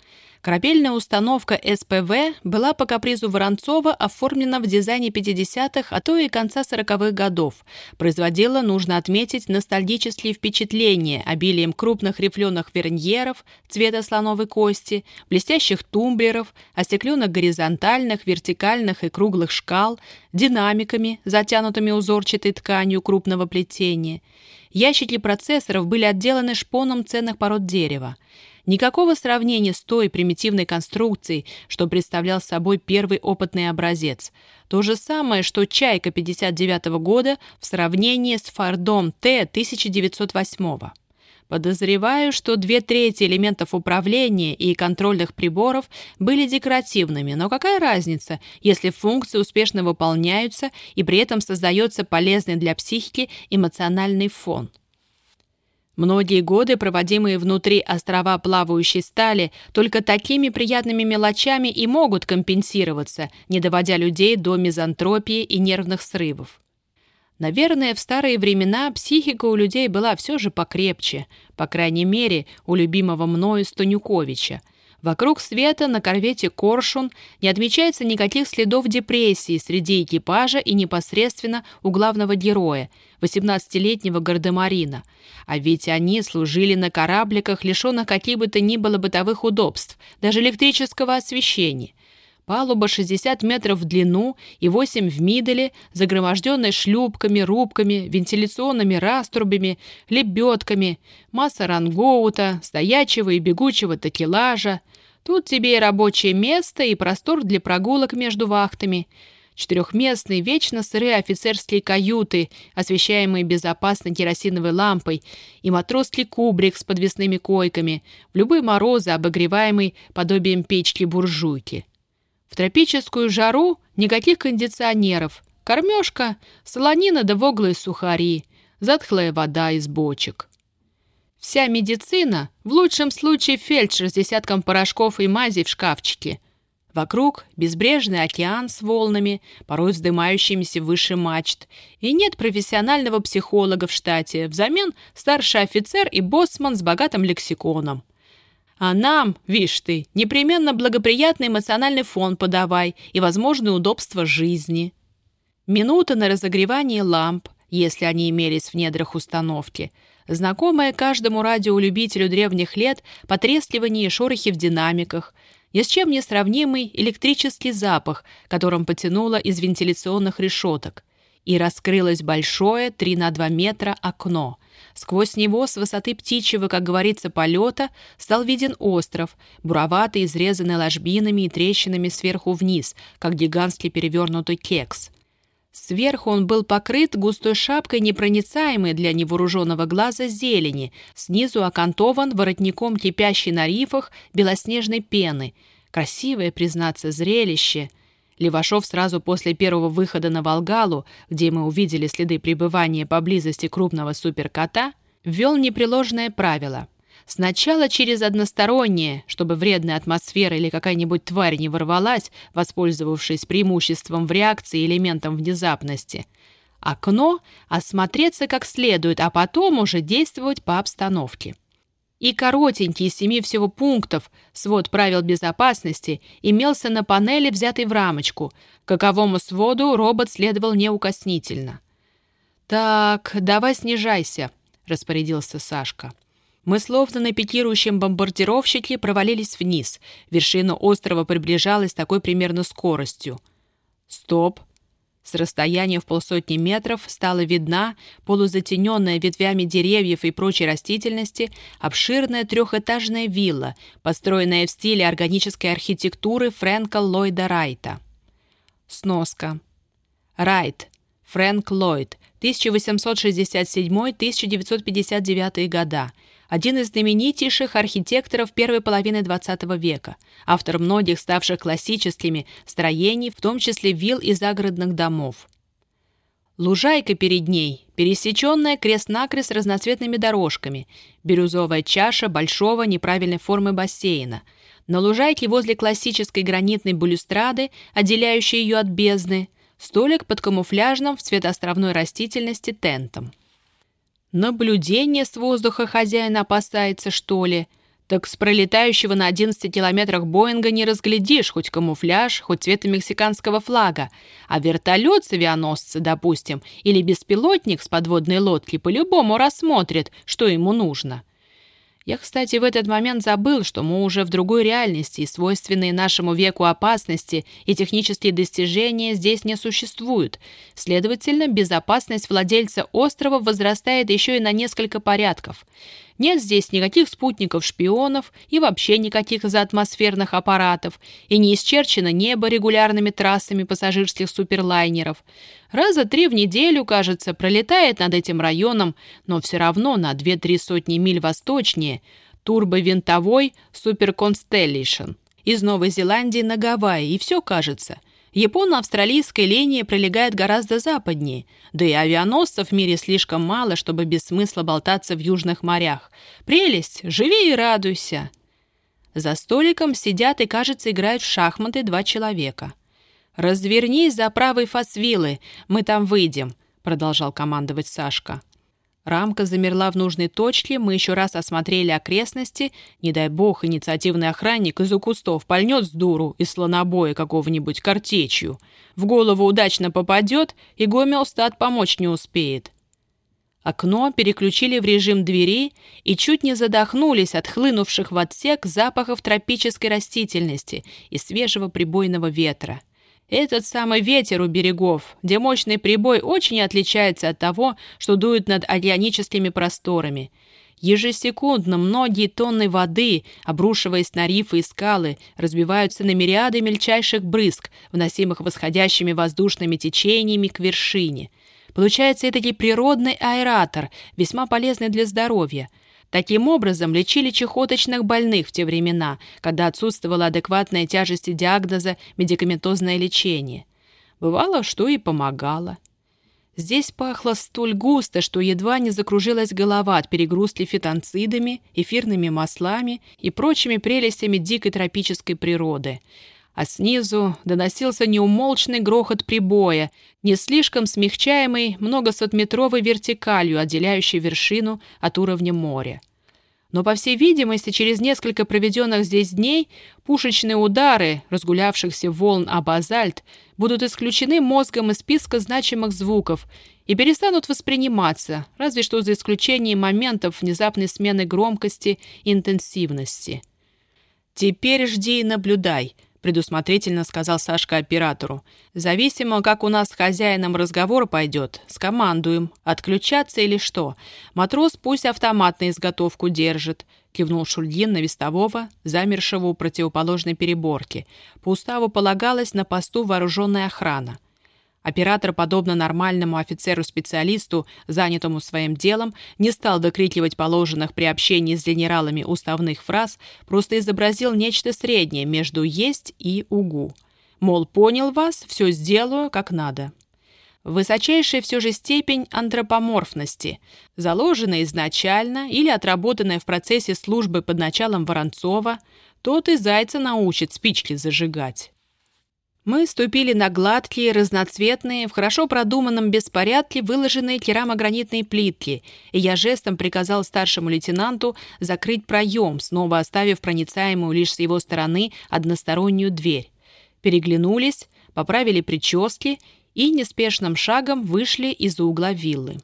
Корабельная установка СПВ была по капризу Воронцова оформлена в дизайне 50-х, а то и конца 40-х годов. Производила, нужно отметить, ностальгические впечатления обилием крупных рифленых верньеров цвета слоновой кости, блестящих тумблеров, остекленных горизонтальных, вертикальных и круглых шкал, динамиками, затянутыми узорчатой тканью крупного плетения. Ящики процессоров были отделаны шпоном ценных пород дерева. Никакого сравнения с той примитивной конструкцией, что представлял собой первый опытный образец. То же самое, что «Чайка» 59 года в сравнении с «Фордом Т» 1908 Подозреваю, что две трети элементов управления и контрольных приборов были декоративными, но какая разница, если функции успешно выполняются и при этом создается полезный для психики эмоциональный фон? Многие годы, проводимые внутри острова плавающей стали, только такими приятными мелочами и могут компенсироваться, не доводя людей до мизантропии и нервных срывов. Наверное, в старые времена психика у людей была все же покрепче, по крайней мере, у любимого мною Станюковича – Вокруг света на корвете «Коршун» не отмечается никаких следов депрессии среди экипажа и непосредственно у главного героя, 18-летнего гардемарина. А ведь они служили на корабликах, лишенных каких бы то ни было бытовых удобств, даже электрического освещения. Палуба 60 метров в длину и 8 в миделе, загроможденная шлюпками, рубками, вентиляционными раструбами, лебедками, масса рангоута, стоячего и бегучего такелажа. Тут тебе и рабочее место, и простор для прогулок между вахтами. Четырехместные, вечно сырые офицерские каюты, освещаемые безопасной керосиновой лампой, и матросский кубрик с подвесными койками, в любые морозы обогреваемый подобием печки-буржуйки. В тропическую жару никаких кондиционеров. Кормежка, солонина да воглые сухари, затхлая вода из бочек. Вся медицина, в лучшем случае фельдшер с десятком порошков и мазей в шкафчике. Вокруг безбрежный океан с волнами, порой вздымающимися выше мачт. И нет профессионального психолога в штате, взамен старший офицер и боссман с богатым лексиконом. А нам, вишь ты, непременно благоприятный эмоциональный фон подавай и возможные удобства жизни. Минута на разогревание ламп, если они имелись в недрах установки. Знакомое каждому радиолюбителю древних лет потрескивание и шорохи в динамиках. Ни с чем не сравнимый электрический запах, которым потянуло из вентиляционных решеток. И раскрылось большое 3 на 2 метра окно — Сквозь него с высоты птичьего, как говорится, полета стал виден остров, буроватый, изрезанный ложбинами и трещинами сверху вниз, как гигантский перевернутый кекс. Сверху он был покрыт густой шапкой непроницаемой для невооруженного глаза зелени, снизу окантован воротником кипящей на рифах белоснежной пены. Красивое, признаться, зрелище — Левашов сразу после первого выхода на Волгалу, где мы увидели следы пребывания поблизости крупного суперкота, ввел непреложное правило. Сначала через одностороннее, чтобы вредная атмосфера или какая-нибудь тварь не ворвалась, воспользовавшись преимуществом в реакции элементом внезапности. Окно — осмотреться как следует, а потом уже действовать по обстановке и коротенький из семи всего пунктов свод правил безопасности имелся на панели, взятой в рамочку. Каковому своду робот следовал неукоснительно. «Так, давай снижайся», — распорядился Сашка. Мы, словно на пикирующем бомбардировщике, провалились вниз. Вершина острова приближалась такой примерно скоростью. Стоп. С расстояния в полсотни метров стала видна, полузатененная ветвями деревьев и прочей растительности, обширная трехэтажная вилла, построенная в стиле органической архитектуры Фрэнка Ллойда Райта. Сноска. Райт. Фрэнк Ллойд. 1867-1959 года один из знаменитейших архитекторов первой половины XX века, автор многих ставших классическими строений, в том числе вилл и загородных домов. Лужайка перед ней, пересеченная крест-накрест разноцветными дорожками, бирюзовая чаша большого неправильной формы бассейна. На лужайке возле классической гранитной балюстрады, отделяющей ее от бездны, столик под камуфляжным в цветоостровной растительности тентом. Наблюдение с воздуха хозяин опасается, что ли? Так с пролетающего на 11 километрах Боинга не разглядишь хоть камуфляж, хоть цвета мексиканского флага. А вертолет с авианосца, допустим, или беспилотник с подводной лодки по-любому рассмотрит, что ему нужно. Я, кстати, в этот момент забыл, что мы уже в другой реальности, и свойственные нашему веку опасности и технические достижения здесь не существуют. Следовательно, безопасность владельца острова возрастает еще и на несколько порядков. Нет здесь никаких спутников-шпионов и вообще никаких заатмосферных аппаратов, и не исчерчено небо регулярными трассами пассажирских суперлайнеров. Раза три в неделю, кажется, пролетает над этим районом, но все равно на 2-3 сотни миль восточнее турбовинтовой Constellation из Новой Зеландии на Гавайи, и все кажется – Японо-австралийская линия пролегает гораздо западнее, да и авианосцев в мире слишком мало, чтобы без смысла болтаться в южных морях. Прелесть, живи и радуйся. За столиком сидят и, кажется, играют в шахматы два человека. «Развернись за правой фасвилы, мы там выйдем», — продолжал командовать Сашка. Рамка замерла в нужной точке, мы еще раз осмотрели окрестности. Не дай бог, инициативный охранник из-за кустов пальнет с дуру из слонобоя какого-нибудь картечью. В голову удачно попадет, и гомеостат помочь не успеет. Окно переключили в режим двери и чуть не задохнулись от хлынувших в отсек запахов тропической растительности и свежего прибойного ветра. Этот самый ветер у берегов, где мощный прибой очень отличается от того, что дует над океаническими просторами. Ежесекундно многие тонны воды, обрушиваясь на рифы и скалы, разбиваются на мириады мельчайших брызг, вносимых восходящими воздушными течениями к вершине. Получается этакий природный аэратор, весьма полезный для здоровья – Таким образом, лечили чехоточных больных в те времена, когда отсутствовала адекватная тяжести диагноза медикаментозное лечение. Бывало, что и помогало. Здесь пахло столь густо, что едва не закружилась голова от перегрузки фитонцидами, эфирными маслами и прочими прелестями дикой тропической природы – а снизу доносился неумолчный грохот прибоя, не слишком смягчаемый многосотметровой вертикалью, отделяющей вершину от уровня моря. Но, по всей видимости, через несколько проведенных здесь дней пушечные удары разгулявшихся волн о базальт будут исключены мозгом из списка значимых звуков и перестанут восприниматься, разве что за исключением моментов внезапной смены громкости и интенсивности. «Теперь жди и наблюдай», предусмотрительно сказал Сашка оператору. «Зависимо, как у нас с хозяином разговор пойдет, скомандуем, отключаться или что. Матрос пусть автомат на изготовку держит», — кивнул Шульгин на вестового, замершего у противоположной переборки. По уставу полагалось на посту вооруженная охрана. Оператор, подобно нормальному офицеру-специалисту, занятому своим делом, не стал докрикивать положенных при общении с генералами уставных фраз, просто изобразил нечто среднее между «есть» и «угу». Мол, понял вас, все сделаю как надо. Высочайшая все же степень антропоморфности, заложенная изначально или отработанная в процессе службы под началом Воронцова, тот и зайца научит спички зажигать. Мы ступили на гладкие, разноцветные, в хорошо продуманном беспорядке выложенные керамогранитные плитки, и я жестом приказал старшему лейтенанту закрыть проем, снова оставив проницаемую лишь с его стороны одностороннюю дверь. Переглянулись, поправили прически и неспешным шагом вышли из-за угла виллы.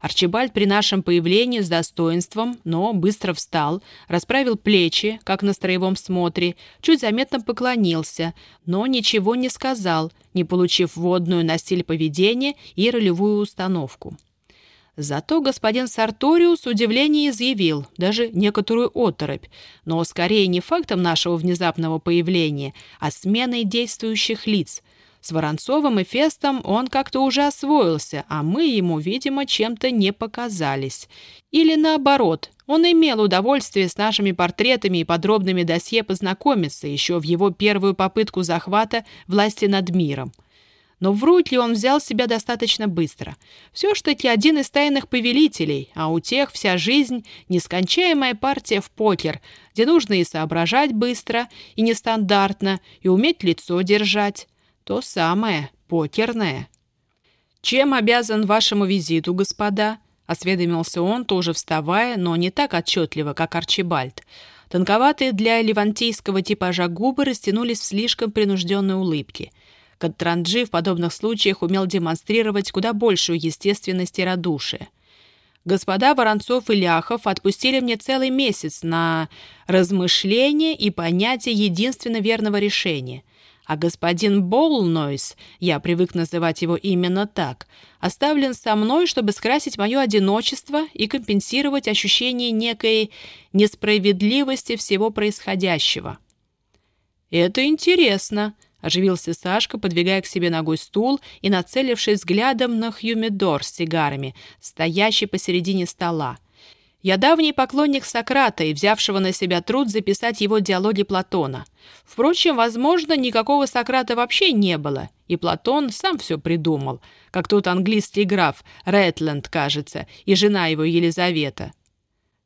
Арчибальд при нашем появлении с достоинством, но быстро встал, расправил плечи, как на строевом смотре, чуть заметно поклонился, но ничего не сказал, не получив вводную на стиль поведения и ролевую установку. Зато господин Сарториус удивление изъявил, даже некоторую оторопь, но скорее не фактом нашего внезапного появления, а сменой действующих лиц – с Воронцовым и Фестом он как-то уже освоился, а мы ему, видимо, чем-то не показались. Или наоборот, он имел удовольствие с нашими портретами и подробными досье познакомиться еще в его первую попытку захвата власти над миром. Но врут ли он взял себя достаточно быстро? Все ж таки один из тайных повелителей, а у тех вся жизнь — нескончаемая партия в покер, где нужно и соображать быстро, и нестандартно, и уметь лицо держать. То самое, покерное. «Чем обязан вашему визиту, господа?» — осведомился он, тоже вставая, но не так отчетливо, как Арчибальд. Тонковатые для левантийского типажа губы растянулись в слишком принужденной улыбке. Катранджи в подобных случаях умел демонстрировать куда большую естественность и радушие. Господа Воронцов и Ляхов отпустили мне целый месяц на размышление и понятие единственно верного решения — а господин Болнойс, я привык называть его именно так, оставлен со мной, чтобы скрасить мое одиночество и компенсировать ощущение некой несправедливости всего происходящего. «Это интересно», — оживился Сашка, подвигая к себе ногой стул и нацелившись взглядом на Хьюмидор с сигарами, стоящий посередине стола. Я давний поклонник Сократа и взявшего на себя труд записать его диалоги Платона. Впрочем, возможно, никакого Сократа вообще не было, и Платон сам все придумал, как тот английский граф Рэтленд, кажется, и жена его Елизавета.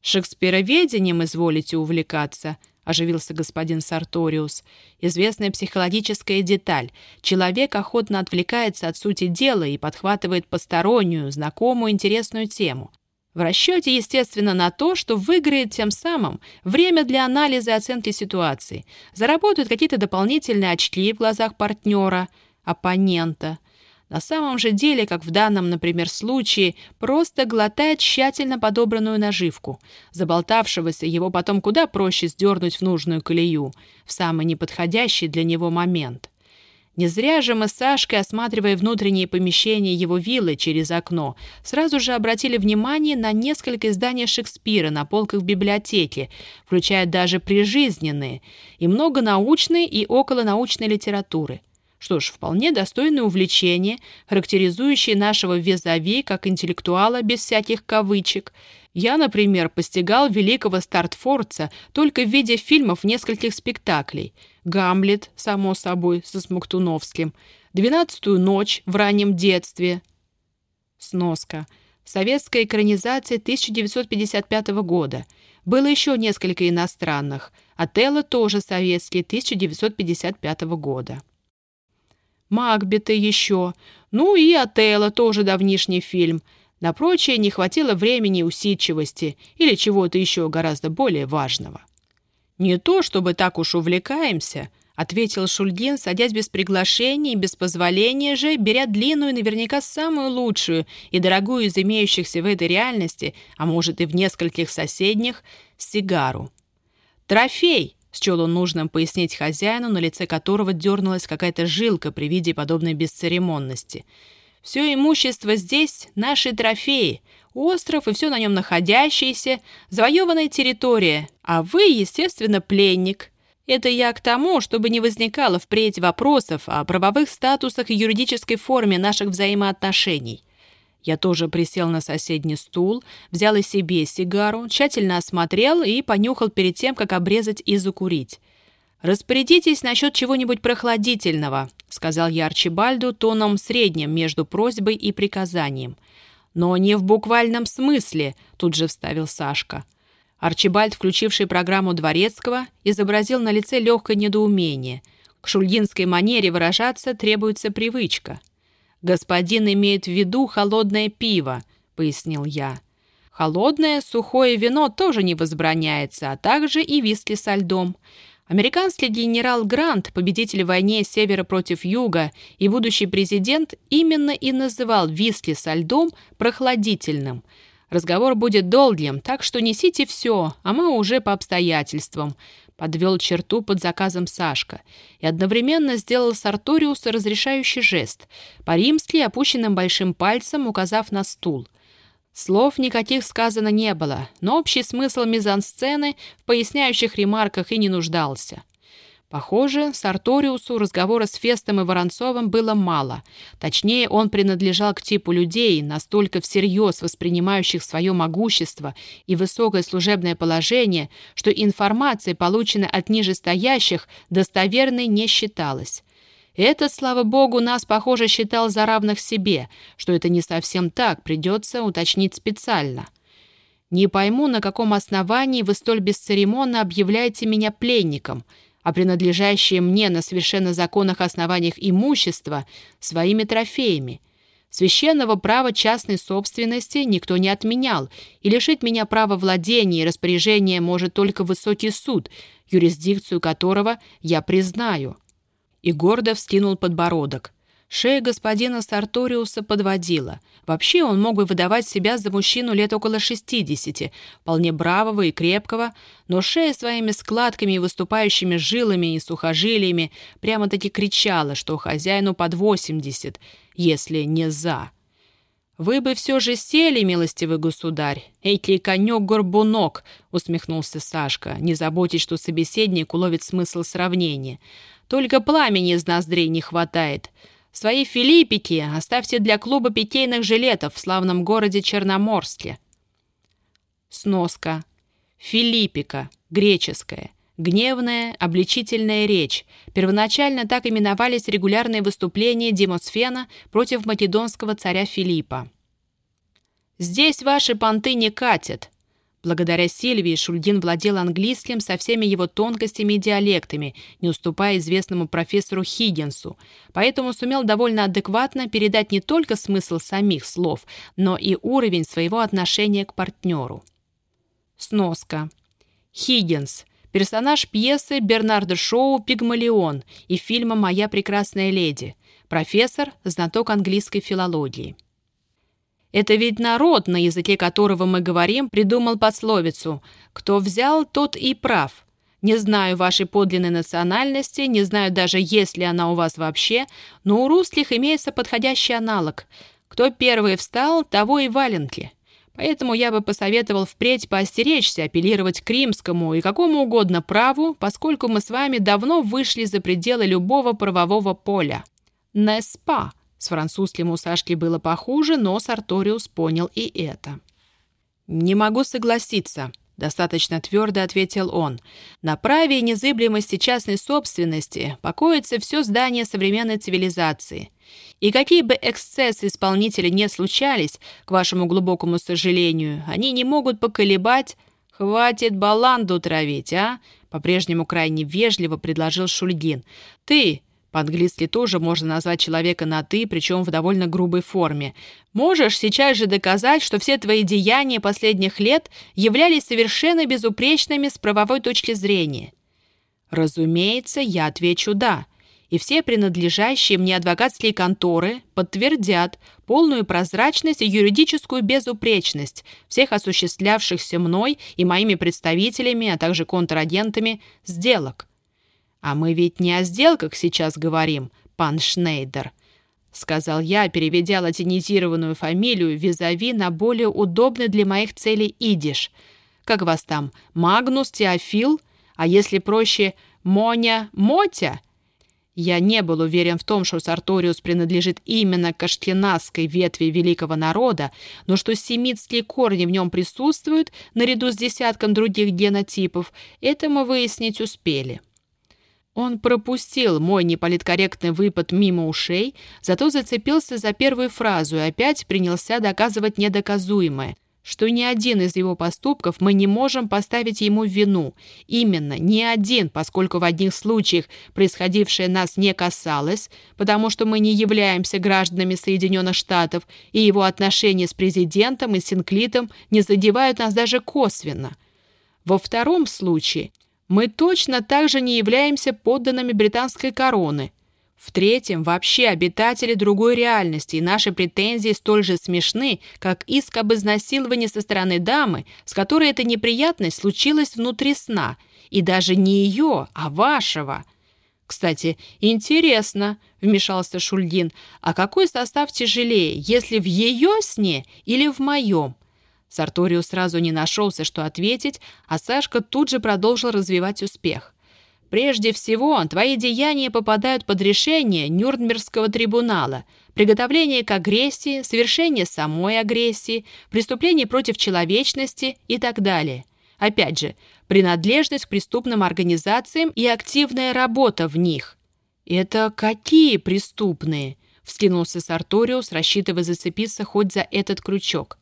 «Шекспироведением изволите увлекаться», — оживился господин Сарториус. «Известная психологическая деталь. Человек охотно отвлекается от сути дела и подхватывает постороннюю, знакомую, интересную тему. В расчете, естественно, на то, что выиграет тем самым время для анализа и оценки ситуации, заработают какие-то дополнительные очки в глазах партнера, оппонента. На самом же деле, как в данном, например, случае, просто глотает тщательно подобранную наживку. Заболтавшегося его потом куда проще сдернуть в нужную колею, в самый неподходящий для него момент. Не зря же мы с Сашкой, осматривая внутренние помещения его виллы через окно, сразу же обратили внимание на несколько изданий Шекспира на полках в библиотеке, включая даже прижизненные, и много научной и околонаучной литературы. Что ж, вполне достойное увлечение, характеризующее нашего визави как интеллектуала без всяких кавычек. Я, например, постигал великого Стартфорца только в виде фильмов нескольких спектаклей – Гамлет, само собой, со Смоктуновским, «Двенадцатую ночь» в раннем детстве. Сноска. Советская экранизация 1955 года. Было еще несколько иностранных. Отелло тоже советский, 1955 года. Макбета еще. Ну и Отелло тоже давнишний фильм. На прочее не хватило времени усидчивости или чего-то еще гораздо более важного. «Не то, чтобы так уж увлекаемся», — ответил Шульгин, садясь без приглашения и без позволения же, беря длинную, наверняка самую лучшую и дорогую из имеющихся в этой реальности, а может и в нескольких соседних, сигару. «Трофей!» — счел он нужным пояснить хозяину, на лице которого дернулась какая-то жилка при виде подобной бесцеремонности. «Все имущество здесь — наши трофеи, остров и все на нем находящееся, завоеванная территория, а вы, естественно, пленник. Это я к тому, чтобы не возникало впредь вопросов о правовых статусах и юридической форме наших взаимоотношений. Я тоже присел на соседний стул, взял и себе сигару, тщательно осмотрел и понюхал перед тем, как обрезать и закурить. «Распорядитесь насчет чего-нибудь прохладительного», — сказал я Арчибальду тоном средним между просьбой и приказанием — «Но не в буквальном смысле», — тут же вставил Сашка. Арчибальд, включивший программу Дворецкого, изобразил на лице легкое недоумение. К шульгинской манере выражаться требуется привычка. «Господин имеет в виду холодное пиво», — пояснил я. «Холодное, сухое вино тоже не возбраняется, а также и виски со льдом. Американский генерал Грант, победитель в войне севера против юга и будущий президент, именно и называл виски со льдом прохладительным. Разговор будет долгим, так что несите все, а мы уже по обстоятельствам. Подвел черту под заказом Сашка и одновременно сделал Сарториусу разрешающий жест, по-римски опущенным большим пальцем указав на стул – Слов никаких сказано не было, но общий смысл мизансцены в поясняющих ремарках и не нуждался. Похоже, Сарториусу разговора с Фестом и Воронцовым было мало. Точнее, он принадлежал к типу людей, настолько всерьез воспринимающих свое могущество и высокое служебное положение, что информация, полученная от нижестоящих, достоверной не считалась. Этот, слава богу, нас, похоже, считал за равных себе, что это не совсем так, придется уточнить специально. Не пойму, на каком основании вы столь бесцеремонно объявляете меня пленником, а принадлежащее мне на совершенно законных основаниях имущество своими трофеями. Священного права частной собственности никто не отменял, и лишить меня права владения и распоряжения может только высокий суд, юрисдикцию которого я признаю и гордо вскинул подбородок. Шея господина Сарториуса подводила. Вообще он мог бы выдавать себя за мужчину лет около 60, вполне бравого и крепкого, но шея своими складками и выступающими жилами и сухожилиями прямо-таки кричала, что хозяину под 80, если не за. «Вы бы все же сели, милостивый государь, эти конек-горбунок», — усмехнулся Сашка, не заботясь, что собеседник уловит смысл сравнения. Только пламени из ноздрей не хватает. Свои филиппики оставьте для клуба питейных жилетов в славном городе Черноморске. Сноска. Филиппика. Греческая. Гневная, обличительная речь. Первоначально так именовались регулярные выступления Демосфена против македонского царя Филиппа. «Здесь ваши понты не катят», Благодаря Сильвии Шульгин владел английским со всеми его тонкостями и диалектами, не уступая известному профессору Хиггинсу, поэтому сумел довольно адекватно передать не только смысл самих слов, но и уровень своего отношения к партнеру. Сноска. Хиггинс. Персонаж пьесы Бернарда Шоу «Пигмалион» и фильма «Моя прекрасная леди». Профессор, знаток английской филологии. Это ведь народ, на языке которого мы говорим, придумал пословицу «Кто взял, тот и прав». Не знаю вашей подлинной национальности, не знаю даже, есть ли она у вас вообще, но у русских имеется подходящий аналог. Кто первый встал, того и валенки. Поэтому я бы посоветовал впредь поостеречься апеллировать к римскому и какому угодно праву, поскольку мы с вами давно вышли за пределы любого правового поля. «Не-спа», с французским у Сашки было похуже, но Сарториус понял и это. «Не могу согласиться», — достаточно твердо ответил он. «На праве и незыблемости частной собственности покоится все здание современной цивилизации. И какие бы эксцессы исполнителя не случались, к вашему глубокому сожалению, они не могут поколебать...» «Хватит баланду травить, а?» — по-прежнему крайне вежливо предложил Шульгин. «Ты, по-английски тоже можно назвать человека на «ты», причем в довольно грубой форме. Можешь сейчас же доказать, что все твои деяния последних лет являлись совершенно безупречными с правовой точки зрения. Разумеется, я отвечу «да». И все принадлежащие мне адвокатские конторы подтвердят полную прозрачность и юридическую безупречность всех осуществлявшихся мной и моими представителями, а также контрагентами сделок. «А мы ведь не о сделках сейчас говорим, пан Шнейдер», — сказал я, переведя латинизированную фамилию визави на более удобный для моих целей идиш. «Как вас там, Магнус, Теофил? А если проще, Моня, Мотя?» Я не был уверен в том, что Сарториус принадлежит именно к аштенасской ветви великого народа, но что семитские корни в нем присутствуют, наряду с десятком других генотипов, это мы выяснить успели. Он пропустил мой неполиткорректный выпад мимо ушей, зато зацепился за первую фразу и опять принялся доказывать недоказуемое, что ни один из его поступков мы не можем поставить ему вину. Именно ни один, поскольку в одних случаях происходившее нас не касалось, потому что мы не являемся гражданами Соединенных Штатов, и его отношения с президентом и Синклитом не задевают нас даже косвенно. Во втором случае мы точно так же не являемся подданными британской короны. В-третьем, вообще обитатели другой реальности, и наши претензии столь же смешны, как иск об изнасиловании со стороны дамы, с которой эта неприятность случилась внутри сна, и даже не ее, а вашего. «Кстати, интересно», — вмешался Шульгин, «а какой состав тяжелее, если в ее сне или в моем?» Сарториус сразу не нашелся, что ответить, а Сашка тут же продолжил развивать успех. Прежде всего, твои деяния попадают под решение Нюрнбергского трибунала, приготовление к агрессии, совершение самой агрессии, преступление против человечности и так далее. Опять же, принадлежность к преступным организациям и активная работа в них. «Это какие преступные?» — вскинулся Сарториус, рассчитывая зацепиться хоть за этот крючок.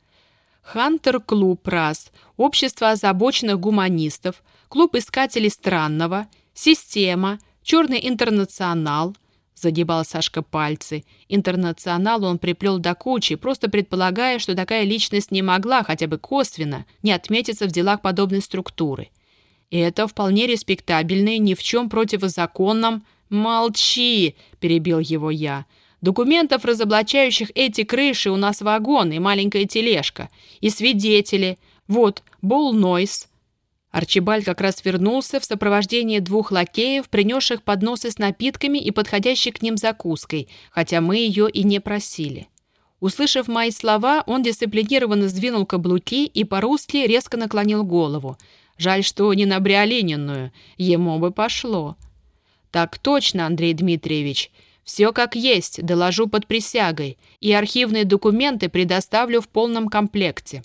«Хантер-клуб РАС», Общество озабоченных гуманистов, Клуб искателей странного, Система, Черный интернационал, загибал Сашка пальцы. Интернационал он приплел до кучи, просто предполагая, что такая личность не могла, хотя бы косвенно, не отметиться в делах подобной структуры. И это вполне респектабельные, ни в чем противозаконном... «Молчи!» – перебил его я. «Документов, разоблачающих эти крыши, у нас вагон и маленькая тележка. И свидетели. Вот, Бол Нойс, Арчибальд как раз вернулся в сопровождении двух лакеев, принесших подносы с напитками и подходящей к ним закуской, хотя мы ее и не просили. Услышав мои слова, он дисциплинированно сдвинул каблуки и по-русски резко наклонил голову. Жаль, что не на Бриолининную, ему бы пошло. «Так точно, Андрей Дмитриевич. Все как есть, доложу под присягой, и архивные документы предоставлю в полном комплекте».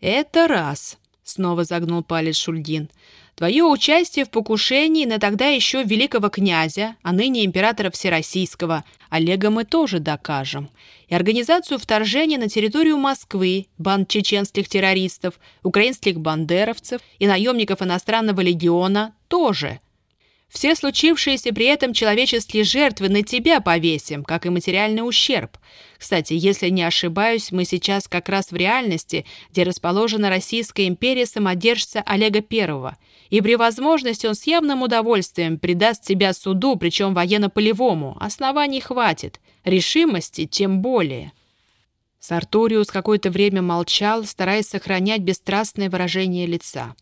«Это раз», снова загнул палец Шульгин. Твое участие в покушении на тогда еще великого князя, а ныне императора Всероссийского, Олега мы тоже докажем. И организацию вторжения на территорию Москвы, банд чеченских террористов, украинских бандеровцев и наемников иностранного легиона тоже – все случившиеся при этом человеческие жертвы на тебя повесим, как и материальный ущерб. Кстати, если не ошибаюсь, мы сейчас как раз в реальности, где расположена Российская империя самодержца Олега I. И при возможности он с явным удовольствием предаст тебя суду, причем военно-полевому. Оснований хватит. Решимости тем более. Сарториус какое-то время молчал, стараясь сохранять бесстрастное выражение лица.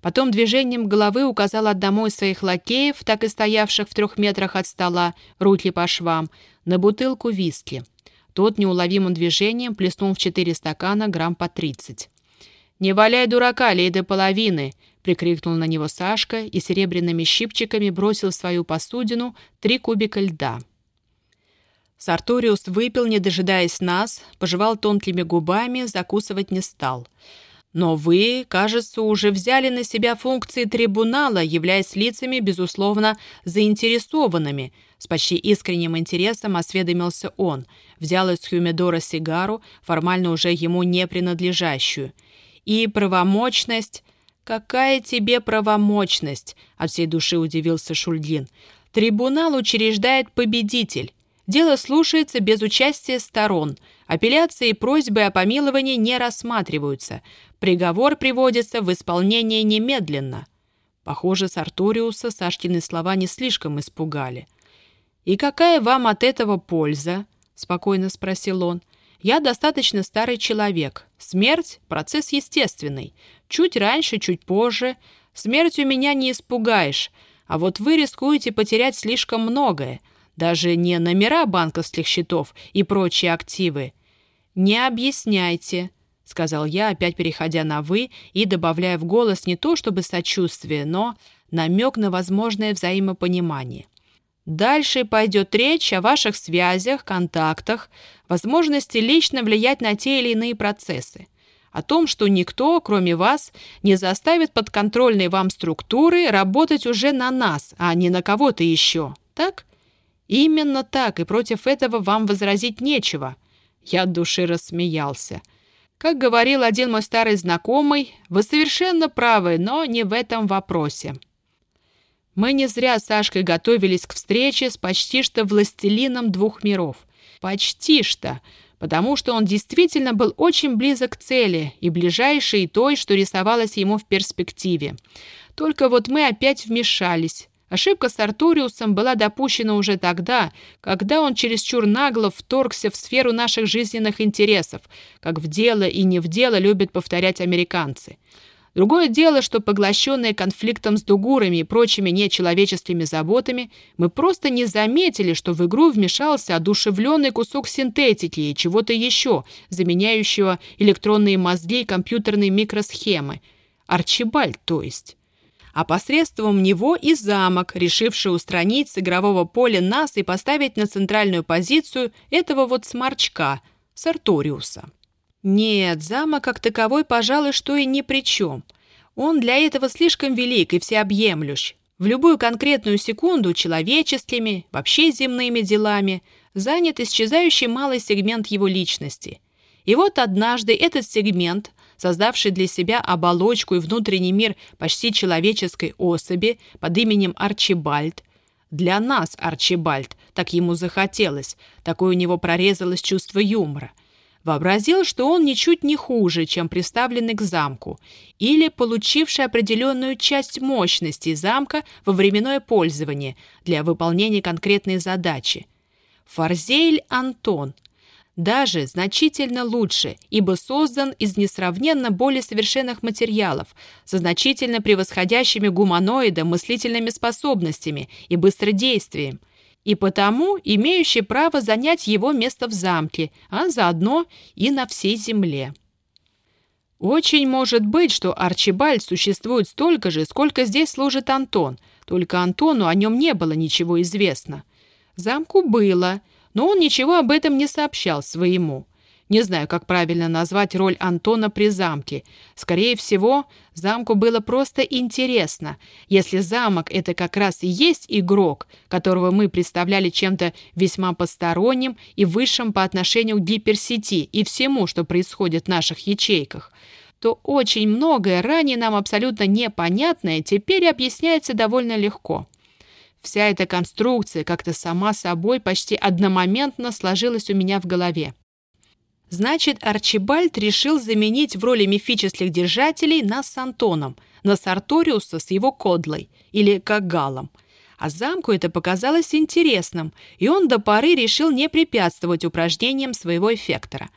Потом движением головы указал одному из своих лакеев, так и стоявших в трех метрах от стола, руки по швам, на бутылку виски. Тот неуловимым движением плеснул в четыре стакана грамм по тридцать. «Не валяй дурака, лей до половины!» — прикрикнул на него Сашка и серебряными щипчиками бросил в свою посудину три кубика льда. Сарториус выпил, не дожидаясь нас, пожевал тонкими губами, закусывать не стал — но вы, кажется, уже взяли на себя функции трибунала, являясь лицами, безусловно, заинтересованными. С почти искренним интересом осведомился он. Взял из Хюмедора сигару, формально уже ему не принадлежащую. И правомочность... «Какая тебе правомочность?» — от всей души удивился Шульгин. «Трибунал учреждает победитель. Дело слушается без участия сторон. Апелляции и просьбы о помиловании не рассматриваются. Приговор приводится в исполнение немедленно. Похоже, Сартуриуса Сашкины слова не слишком испугали. «И какая вам от этого польза?» — спокойно спросил он. «Я достаточно старый человек. Смерть — процесс естественный. Чуть раньше, чуть позже. Смертью меня не испугаешь. А вот вы рискуете потерять слишком многое. Даже не номера банковских счетов и прочие активы. Не объясняйте», — сказал я, опять переходя на «вы» и добавляя в голос не то чтобы сочувствие, но намек на возможное взаимопонимание. Дальше пойдет речь о ваших связях, контактах, возможности лично влиять на те или иные процессы, о том, что никто, кроме вас, не заставит подконтрольные вам структуры работать уже на нас, а не на кого-то еще. Так? Именно так, и против этого вам возразить нечего. Я от души рассмеялся. — как говорил один мой старый знакомый, вы совершенно правы, но не в этом вопросе. Мы не зря с Сашкой готовились к встрече с почти что властелином двух миров. Почти что, потому что он действительно был очень близок к цели и ближайшей той, что рисовалось ему в перспективе. Только вот мы опять вмешались. Ошибка с Артуриусом была допущена уже тогда, когда он чересчур нагло вторгся в сферу наших жизненных интересов, как в дело и не в дело любят повторять американцы. Другое дело, что поглощенные конфликтом с дугурами и прочими нечеловеческими заботами, мы просто не заметили, что в игру вмешался одушевленный кусок синтетики и чего-то еще, заменяющего электронные мозги и компьютерные микросхемы. Арчибальд, то есть. А посредством него и замок, решивший устранить с игрового поля нас и поставить на центральную позицию этого вот сморчка, Сарториуса. Нет, замок как таковой, пожалуй, что и ни при чем. Он для этого слишком велик и всеобъемлющ. В любую конкретную секунду человеческими, вообще земными делами занят исчезающий малый сегмент его личности. И вот однажды этот сегмент, создавший для себя оболочку и внутренний мир почти человеческой особи под именем Арчибальд, для нас Арчибальд, так ему захотелось, такое у него прорезалось чувство юмора – вообразил, что он ничуть не хуже, чем приставленный к замку, или получивший определенную часть мощности замка во временное пользование для выполнения конкретной задачи. Фарзейль Антон даже значительно лучше, ибо создан из несравненно более совершенных материалов, со значительно превосходящими гуманоида мыслительными способностями и быстродействием, и потому имеющий право занять его место в замке, а заодно и на всей земле. Очень может быть, что Арчибальд существует столько же, сколько здесь служит Антон, только Антону о нем не было ничего известно. Замку было, но он ничего об этом не сообщал своему. Не знаю, как правильно назвать роль Антона при замке. Скорее всего, замку было просто интересно. Если замок — это как раз и есть игрок, которого мы представляли чем-то весьма посторонним и высшим по отношению к гиперсети и всему, что происходит в наших ячейках, то очень многое, ранее нам абсолютно непонятное, теперь объясняется довольно легко. Вся эта конструкция как-то сама собой почти одномоментно сложилась у меня в голове. Значит, Арчибальд решил заменить в роли мифических держателей нас с Антоном, на Сарториуса с его кодлой, или Кагалом. А замку это показалось интересным, и он до поры решил не препятствовать упражнениям своего эффектора.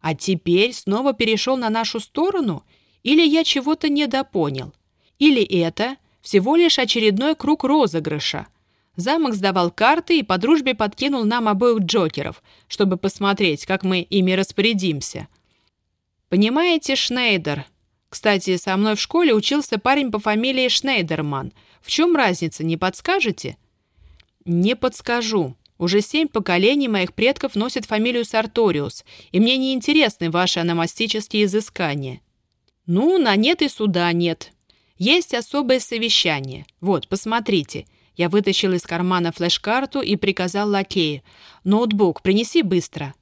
А теперь снова перешел на нашу сторону? Или я чего-то недопонял? Или это всего лишь очередной круг розыгрыша – Замок сдавал карты и по дружбе подкинул нам обоих джокеров, чтобы посмотреть, как мы ими распорядимся. Понимаете, Шнейдер? Кстати, со мной в школе учился парень по фамилии Шнейдерман. В чем разница, не подскажете? Не подскажу. Уже семь поколений моих предков носят фамилию Сарториус, и мне не интересны ваши аномастические изыскания. Ну, на нет и суда нет. Есть особое совещание. Вот, посмотрите – я вытащил из кармана флеш-карту и приказал лакею. «Ноутбук принеси быстро».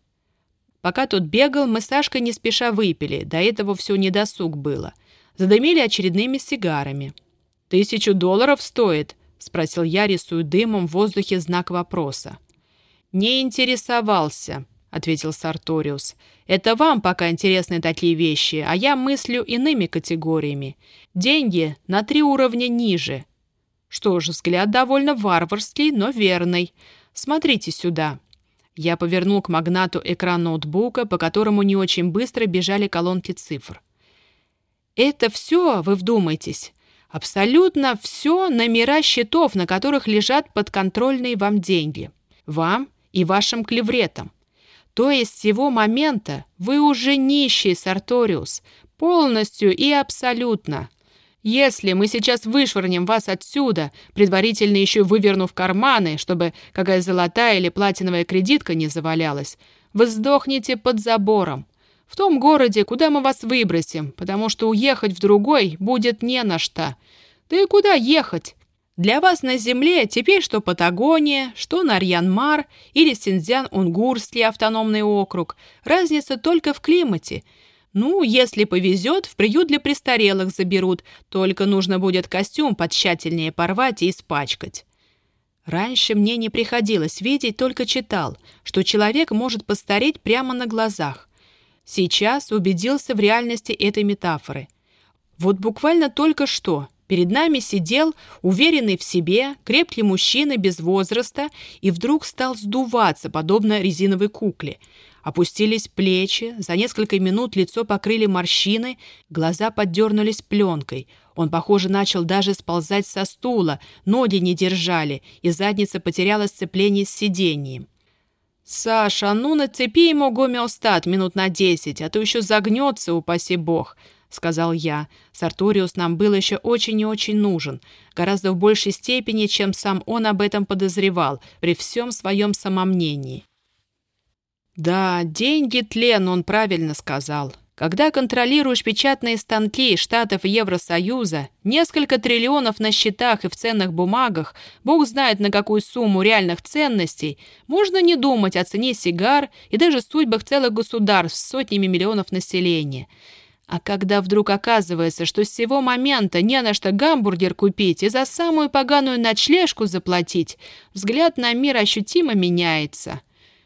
Пока тот бегал, мы с Сашкой не спеша выпили, до этого все недосуг было. Задымили очередными сигарами. «Тысячу долларов стоит?» — спросил я, рисуя дымом в воздухе знак вопроса. «Не интересовался», — ответил Сарториус. «Это вам пока интересны такие вещи, а я мыслю иными категориями. Деньги на три уровня ниже. Что ж, взгляд довольно варварский, но верный. Смотрите сюда. Я повернул к магнату экран ноутбука, по которому не очень быстро бежали колонки цифр. Это все, вы вдумайтесь, абсолютно все номера счетов, на которых лежат подконтрольные вам деньги. Вам и вашим клевретам. То есть с сего момента вы уже нищий, Сарториус, полностью и абсолютно. Если мы сейчас вышвырнем вас отсюда, предварительно еще вывернув карманы, чтобы какая золотая или платиновая кредитка не завалялась, вы сдохнете под забором. В том городе, куда мы вас выбросим, потому что уехать в другой будет не на что. Да и куда ехать? Для вас на земле теперь что Патагония, что Нарьян-Мар или Синьцзян-Унгурский автономный округ. Разница только в климате – Ну, если повезет, в приют для престарелых заберут, только нужно будет костюм потщательнее порвать и испачкать. Раньше мне не приходилось видеть, только читал, что человек может постареть прямо на глазах. Сейчас убедился в реальности этой метафоры. Вот буквально только что перед нами сидел уверенный в себе, крепкий мужчина без возраста и вдруг стал сдуваться, подобно резиновой кукле – Опустились плечи, за несколько минут лицо покрыли морщины, глаза поддернулись пленкой. Он, похоже, начал даже сползать со стула, ноги не держали, и задница потеряла сцепление с сиденьем. «Саша, ну нацепи ему гомеостат минут на десять, а то еще загнется, упаси бог», — сказал я. Сарториус нам был еще очень и очень нужен, гораздо в большей степени, чем сам он об этом подозревал, при всем своем самомнении. Да, деньги тлен, он правильно сказал. Когда контролируешь печатные станки штатов Евросоюза, несколько триллионов на счетах и в ценных бумагах, бог знает на какую сумму реальных ценностей, можно не думать о цене сигар и даже судьбах целых государств с сотнями миллионов населения. А когда вдруг оказывается, что с сего момента не на что гамбургер купить и за самую поганую ночлежку заплатить, взгляд на мир ощутимо меняется.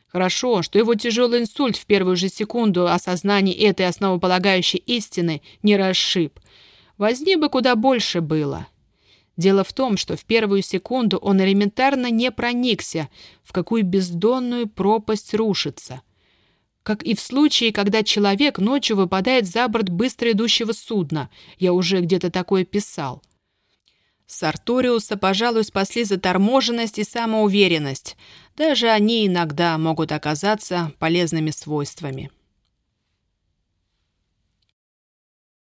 Хорошо, что его тяжелый инсульт в первую же секунду осознания этой основополагающей истины не расшиб. Возни бы куда больше было. Дело в том, что в первую секунду он элементарно не проникся, в какую бездонную пропасть рушится. Как и в случае, когда человек ночью выпадает за борт быстро идущего судна. Я уже где-то такое писал. Сарториуса, пожалуй, спасли заторможенность и самоуверенность. Даже они иногда могут оказаться полезными свойствами.